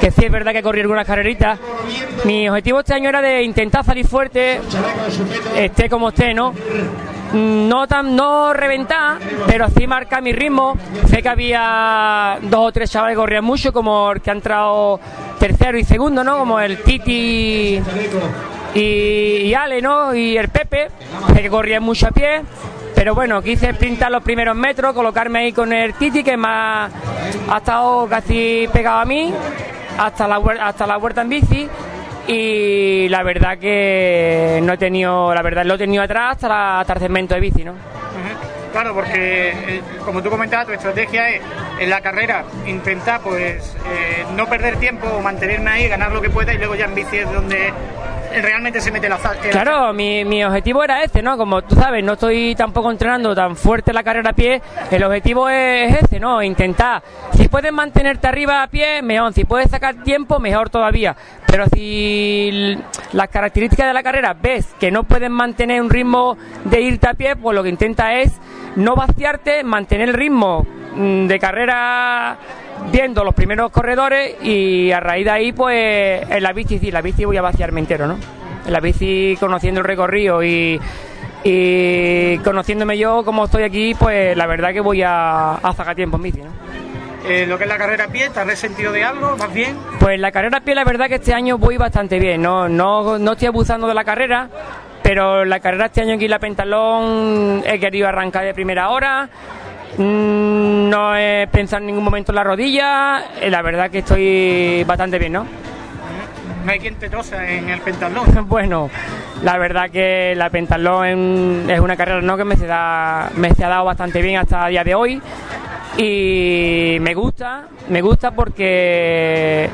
que sí es verdad que corrí algunas carreritas. Mi objetivo este año era de intentar salir fuerte, esté como esté, ¿no? No tan, no reventar, pero sí marcar mi ritmo. Sé que había dos o tres chavales que corrían mucho, como el que ha entrado tercero y segundo, ¿no? Como el Titi y, Ale, ¿no? Y el Pepe, que corrían mucho a pie. Pero bueno, quise pintar los primeros metros, colocarme ahí con el Titi, que más ha estado casi pegado a mí, hasta la, hasta la huerta en bici. Y la verdad que no he tenido, la verdad lo he tenido atrás hasta, la- hasta el segmento de bici, ¿no?
Claro, porque eh, como tú comentabas, tu estrategia es en la carrera intentar pues eh, no perder tiempo mantenerme ahí, ganar lo que pueda y luego ya en bici es donde realmente se mete la el-
Claro, mi, mi objetivo era este, ¿no? Como tú sabes, no estoy tampoco entrenando tan fuerte la carrera a pie, el objetivo es este, ¿no? Intentar, si puedes mantenerte arriba a pie, mejor, si puedes sacar tiempo, mejor todavía. Pero si las características de la carrera ves que no puedes mantener un ritmo de irte a pie, pues lo que intenta es no vaciarte, mantener el ritmo mm, de carrera viendo los primeros corredores y a raíz de ahí pues en la bici sí, la bici voy a vaciarme entero, ¿no? En la bici conociendo el recorrido y, y conociéndome yo como estoy aquí, pues la verdad que voy a, a sacar tiempo en bici, ¿no?
eh, lo que es la carrera a pie, ¿te has resentido de algo? ¿Más bien?
Pues la carrera a pie, la verdad que este año voy bastante bien. No, no, no estoy abusando de la carrera, pero la carrera este año aquí en la Pentalón he querido arrancar de primera hora. Mm, No he pensado en ningún momento en la rodilla. eh, La verdad que estoy bastante bien, ¿no?
No hay quien te tosa en el pentatlón.
Bueno, la verdad que la Pentalón es un- es una carrera ¿no? que me se, da, me se ha dado bastante bien hasta el día de hoy y me gusta, me gusta porque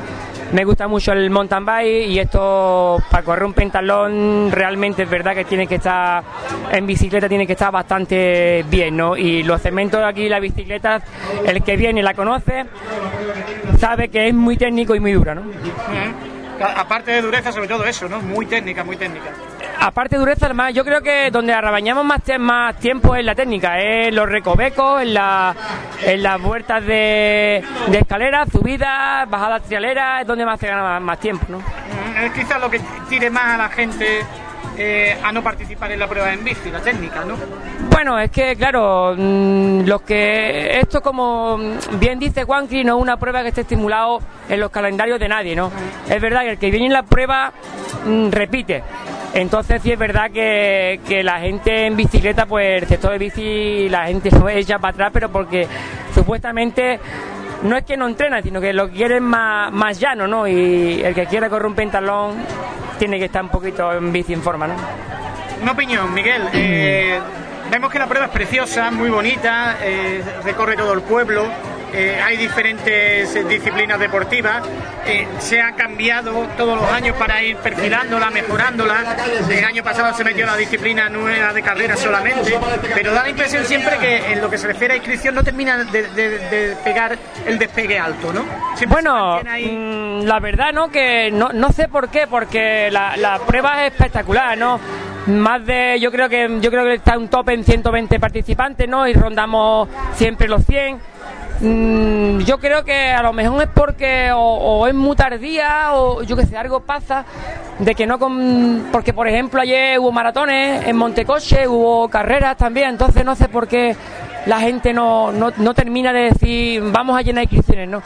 me gusta mucho el mountain bike y esto para correr un pentalón realmente es verdad que tiene que estar en bicicleta tiene que estar bastante bien, ¿no? Y los cementos aquí, las bicicletas, el que viene y la conoce sabe que es muy técnico y muy dura, ¿no?
Aparte de dureza, sobre todo eso, ¿no? Muy técnica, muy técnica.
Aparte de dureza, además, yo creo que donde arrabañamos más, más tiempo es la técnica, es los recovecos, en, la, en las vueltas de, de escalera, subidas, bajadas trialeras, es donde más se gana más, más tiempo, ¿no?
Mm, Es quizás lo que tire más a la gente eh, a no participar en la prueba en bici, la técnica, ¿no?
Bueno, es que, claro, mm, los que. Esto, como bien dice Juancri, no es una prueba que esté estimulado en los calendarios de nadie, ¿no? Es verdad que el que viene en la prueba mm, repite. Entonces, sí es verdad que, que la gente en bicicleta, pues el sector de bici, la gente no echa para atrás, pero porque supuestamente. No es que no entrena, sino que lo quieren más, más llano, ¿no? Y el que quiere correr un pentalón tiene que estar un poquito en bici en forma, ¿no?
Una opinión, Miguel. eh, vemos que la prueba es preciosa, muy bonita, eh, recorre todo el pueblo, eh, hay diferentes disciplinas deportivas, eh, se ha cambiado todos los años para ir perfilándola, mejorándola. El año pasado se metió la disciplina nueva de carrera solamente, pero da la impresión siempre que en lo que se refiere a inscripción no termina de, de- de pegar el despegue alto, ¿no? Siempre
Bueno,
ahí.
mm, la verdad, ¿no? Que no, no sé por qué, porque la, la prueba es espectacular, ¿no? Más de, yo creo que yo creo que está un top en 120 participantes, ¿no? Y rondamos siempre los 100. Mm, yo creo que a lo mejor es porque o, es muy tardía o yo que sé, algo pasa de que no con... Porque, por ejemplo, ayer hubo maratones en Montecoche, hubo carreras también, entonces no sé por qué la gente no, no, no termina de decir vamos a llenar inscripciones, ¿no?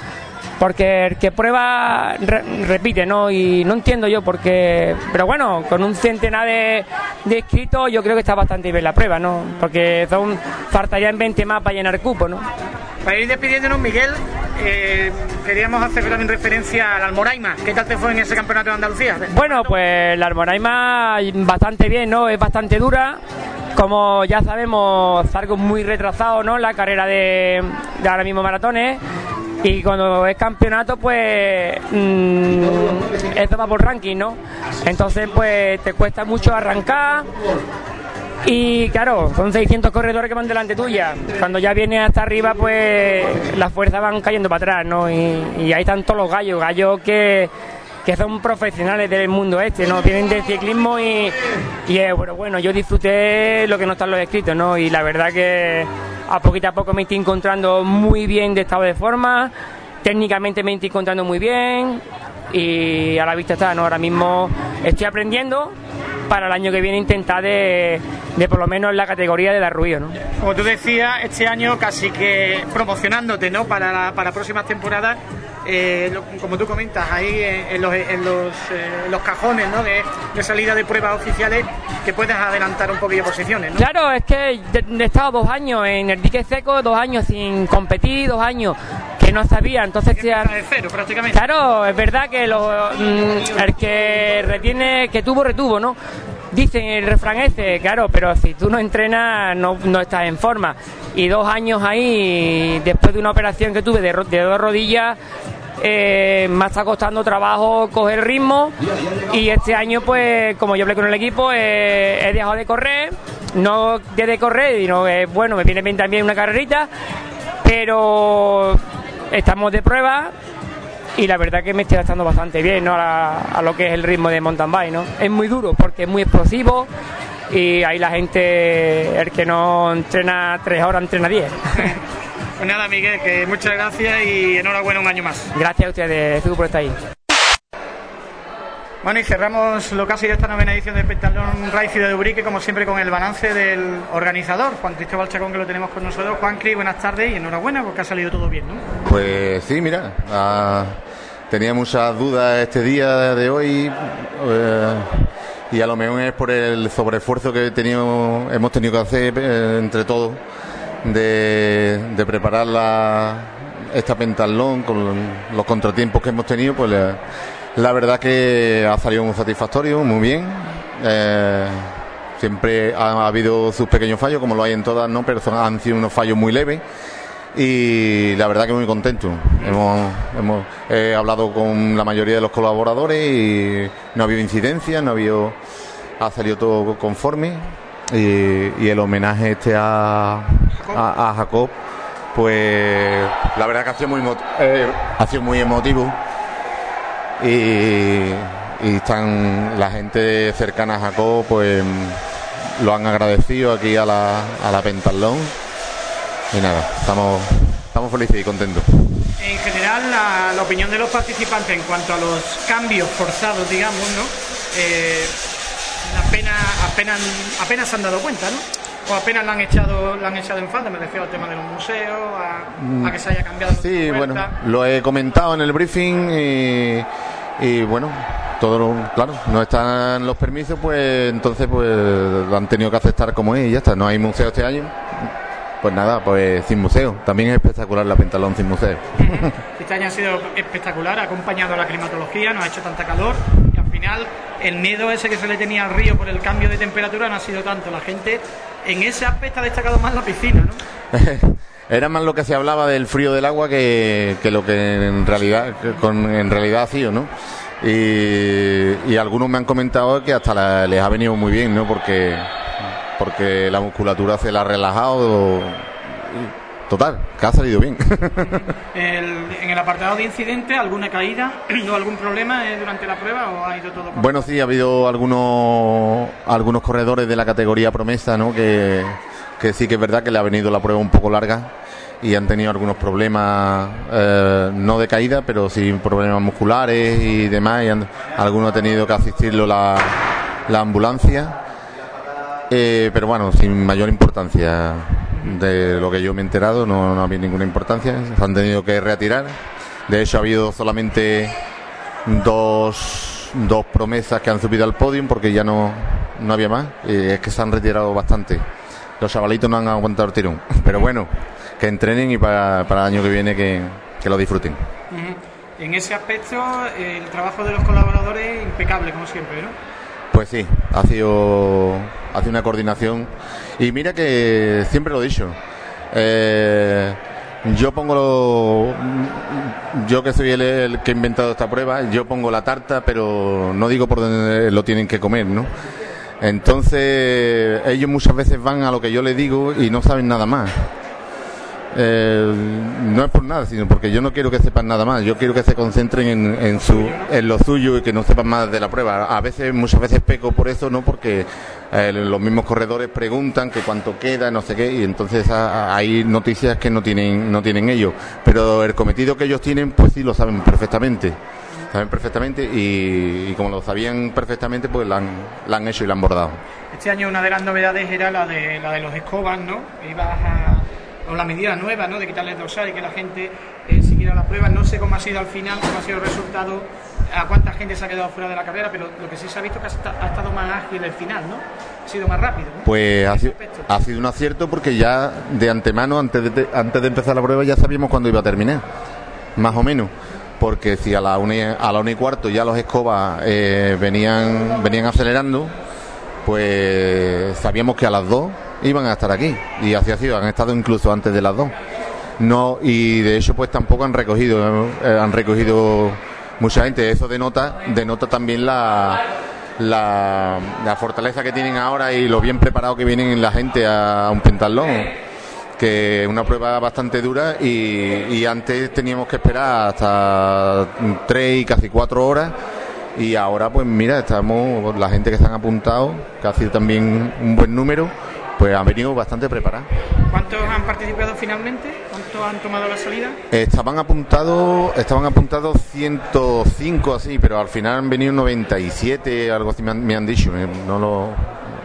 Porque el que prueba re- repite, ¿no? Y no entiendo yo porque... Pero bueno, con un centenar de, de inscritos yo creo que está bastante bien la prueba, ¿no? Porque son faltarían 20 más para llenar cupo, ¿no?
Para ir despidiéndonos, Miguel, eh, queríamos hacer también referencia al Almoraima. ¿Qué tal te fue en ese campeonato de Andalucía?
Bueno, pues la Almoraima bastante bien, ¿no? Es bastante dura. Como ya sabemos, Zarco muy retrasado, ¿no? La carrera de, ahora mismo maratones. Y cuando es campeonato, pues mm, esto va por ranking, ¿no? Entonces, pues te cuesta mucho arrancar. Y claro, son 600 corredores que van delante tuya. Cuando ya vienes hasta arriba, pues las fuerzas van cayendo para atrás, ¿no? Y, y ahí están todos los gallos, gallos que, que son profesionales del mundo este, ¿no? Vienen del ciclismo y, y eh, bueno, bueno, yo disfruté lo que no están los escritos, ¿no? Y la verdad que a poquito a poco me estoy encontrando muy bien de estado de forma, técnicamente me estoy encontrando muy bien y a la vista está, ¿no? Ahora mismo estoy aprendiendo para el año que viene intentar de, de por lo menos en la categoría de dar ruido, ¿no?
Como tú decías, este año casi que promocionándote, ¿no? Para, la- para próximas temporadas, eh, lo- como tú comentas, ahí en, en los, en los, eh, los cajones, ¿no? De, de salida de pruebas oficiales, que puedes adelantar un poquillo posiciones, ¿no?
Claro, es que he estado dos años en el dique seco, dos años sin competir, dos años que no sabía, entonces ya...
de cero prácticamente.
Claro, es verdad que lo, mm, el que retiene, que tuvo, retuvo, ¿no? Dicen el refrán ese, claro, pero si tú no entrenas no, no estás en forma. Y dos años ahí, después de una operación que tuve de, de dos rodillas, eh, me está costando trabajo coger ritmo. Y este año pues como yo hablé con el equipo eh, he dejado de correr. No de correr sino que bueno me viene bien también una carrerita pero estamos de prueba y la verdad que me estoy adaptando bastante bien ¿no? a, la- a lo que es el ritmo de mountain bike ¿no? es muy duro porque es muy explosivo y ahí la gente el que no entrena tres horas entrena diez
Pues nada, Miguel, que muchas gracias y enhorabuena un año más.
gracias a ustedes por estar ahí
Bueno, y cerramos lo casi de esta novena edición del Pentalón Ciudad de Ubrique, como siempre, con el balance del organizador, Juan Cristóbal Chacón, que lo tenemos con nosotros. Juan Cris, buenas tardes y enhorabuena porque ha salido todo bien, ¿no?
Pues sí, mira, ah, tenía muchas dudas este día de hoy eh, y a lo mejor es por el sobreesfuerzo que he hemos tenido que hacer eh, entre todos de, de preparar la, esta pentalón con los contratiempos que hemos tenido, pues la verdad que ha salido muy satisfactorio, muy bien. Eh, siempre ha, ha habido sus pequeños fallos, como lo hay en todas, ¿no? pero son- han sido unos fallos muy leves y la verdad que muy contento. Hemos, hemos he hablado con la mayoría de los colaboradores y no ha habido incidencias, no ha habido, ha salido todo conforme y, el homenaje este a, a, Jacob, pues la verdad que ha sido muy, eh, ha sido muy emotivo y, están la gente cercana a Jacob, pues lo han agradecido aquí a la, a la Pentalón y nada, estamos, estamos felices y contentos.
En general, la, la opinión de los participantes en cuanto a los cambios forzados, digamos, ¿no? Eh, apenas, apenas, apenas se han dado cuenta, ¿no? O apenas la han echado, la han echado en falta, me refiero al tema de los museos, a, a que se haya cambiado.
Sí,
la
bueno, lo he comentado en el briefing y, y bueno, todo lo- claro, no están los permisos, pues entonces pues lo han tenido que aceptar como es y ya está, no hay museo este año. Pues nada, pues sin museo. También es espectacular la Pentalón sin museo.
Este año ha sido espectacular, ha acompañado a la climatología, no ha hecho tanta calor y al final el miedo ese que se le tenía al río por el cambio de temperatura no ha sido tanto. La gente en ese aspecto ha destacado más la piscina, ¿no?
Era más lo que se hablaba del frío del agua que, que lo que en realidad con, en realidad ha sido, ¿no? Y, algunos me han comentado que hasta la- les ha venido muy bien, ¿no? Porque porque la musculatura se la ha relajado. Total, que ha salido bien.
El- en el apartado de incidentes, ¿alguna caída o algún problema eh, durante la prueba o ha ido todo correcto?
Bueno, sí, ha habido algunos algunos corredores de la categoría promesa, ¿no? Que, que sí que es verdad que le ha venido la prueba un poco larga y han tenido algunos problemas, eh, no de caída, pero sí problemas musculares y demás. Y han- algunos ha tenido que asistirlo la, la ambulancia. Eh, pero bueno, sin mayor importancia de lo que yo me he enterado, no, no ha habido ninguna importancia. Se han tenido que retirar. De hecho, ha habido solamente dos, dos promesas que han subido al podio porque ya no, no había más. Es que se han retirado bastante. Los chavalitos no han aguantado el tirón. Pero bueno, que entrenen y para, para el año que viene que, que lo disfruten.
En ese aspecto, el trabajo de los colaboradores impecable, como siempre, ¿no?
Pues sí, ha sido, ha sido una coordinación. Y mira que siempre lo he dicho. eh, yo pongo lo, yo que soy el, que he inventado esta prueba, yo pongo la tarta, pero no digo por dónde lo tienen que comer, ¿no? Entonces, ellos muchas veces van a lo que yo les digo y no saben nada más. Eh, no es por nada, sino porque yo no quiero que sepan nada más. Yo quiero que se concentren en, en, su, en lo suyo y que no sepan más de la prueba. A veces, muchas veces peco por eso, no porque eh, los mismos corredores preguntan que cuánto queda, no sé qué, y entonces hay noticias que no tienen, no tienen ellos. Pero el cometido que ellos tienen, pues sí lo saben perfectamente. Saben perfectamente y, y como lo sabían perfectamente, pues la han, la han hecho y la han bordado.
Este año una de las novedades era la de, la de los escobas, ¿no? Ibas a, o la medida nueva, ¿no? De quitarle el dorsal y que la gente eh, siguiera la prueba. No sé cómo ha sido al final, cómo ha sido el resultado, a cuánta gente se ha quedado fuera de la carrera, pero lo que sí se ha visto es que ha esta- ha estado más ágil el final, ¿no? Ha sido más rápido, ¿no?
Pues ha sido, ha sido un acierto porque ya de antemano, antes de, antes de empezar la prueba, ya sabíamos cuándo iba a terminar, más o menos. Porque si a la una, a la una y cuarto ya los escobas eh, venían, venían acelerando, pues sabíamos que a las dos iban a estar aquí. Y así ha sido, han estado incluso antes de las dos. No, y de hecho pues tampoco han recogido, eh, han recogido mucha gente. Eso denota, denota también la, la, fortaleza que tienen ahora y lo bien preparado que vienen la gente a, un pentatlón que es una prueba bastante dura y, antes teníamos que esperar hasta tres y casi cuatro horas y ahora pues mira estamos la gente que han apuntado sido también un buen número pues han venido bastante preparados
¿Cuántos han participado finalmente? ¿Cuántos han tomado la salida?
Estaban apuntados, estaban apuntados 105 así, pero al final han venido 97, algo así me han, me han dicho, eh, no lo,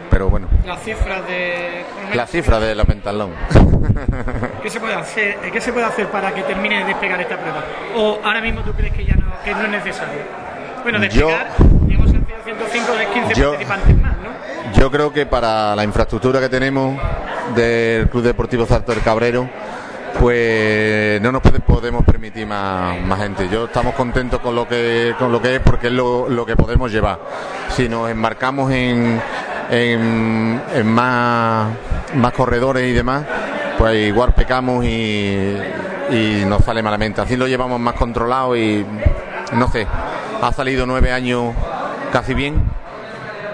pero bueno,
Las cifras de...
la cifra de la pentalón.
¿Qué se puede hacer? ¿Qué se puede hacer para que termine de despegar esta prueba? ¿O ahora mismo tú crees que ya no, que no es necesario? Bueno,
Yo-
despegar, el 105 de 15
Yo-
participantes más, ¿no?
Yo creo que para la infraestructura que tenemos del Club Deportivo Salto del Cabrero, pues no nos podemos permitir más, gente. Yo estamos contentos con lo que con lo que es porque es lo, lo que podemos llevar. Si nos embarcamos en, en, en más, más corredores y demás, pues igual pecamos y, y nos sale malamente. Así lo llevamos más controlado y no sé, ha salido nueve años casi bien.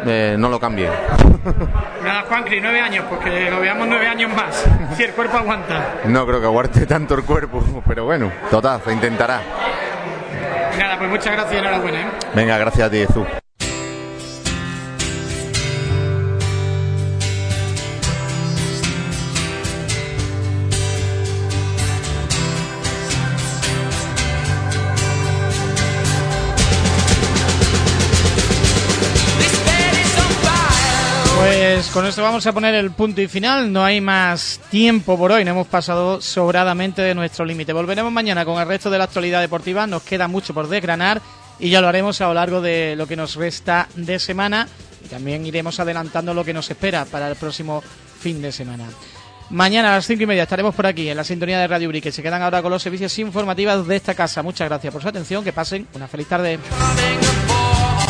Eh, no lo cambie.
Nada, Juancri, nueve años, porque lo veamos nueve años más. Si el cuerpo aguanta.
No creo que aguante tanto el cuerpo, pero bueno, total, se intentará.
Nada, pues muchas gracias y enhorabuena. ¿eh?
Venga, gracias a ti, Jesús.
Pues con esto vamos a poner el punto y final. No hay más tiempo por hoy. No hemos pasado sobradamente de nuestro límite. Volveremos mañana con el resto de la actualidad deportiva. Nos queda mucho por desgranar y ya lo haremos a lo largo de lo que nos resta de semana. Y también iremos adelantando lo que nos espera para el próximo fin de semana. Mañana a las cinco y media estaremos por aquí en la sintonía de Radio Brique. Se quedan ahora con los servicios informativos de esta casa. Muchas gracias por su atención. Que pasen una feliz tarde.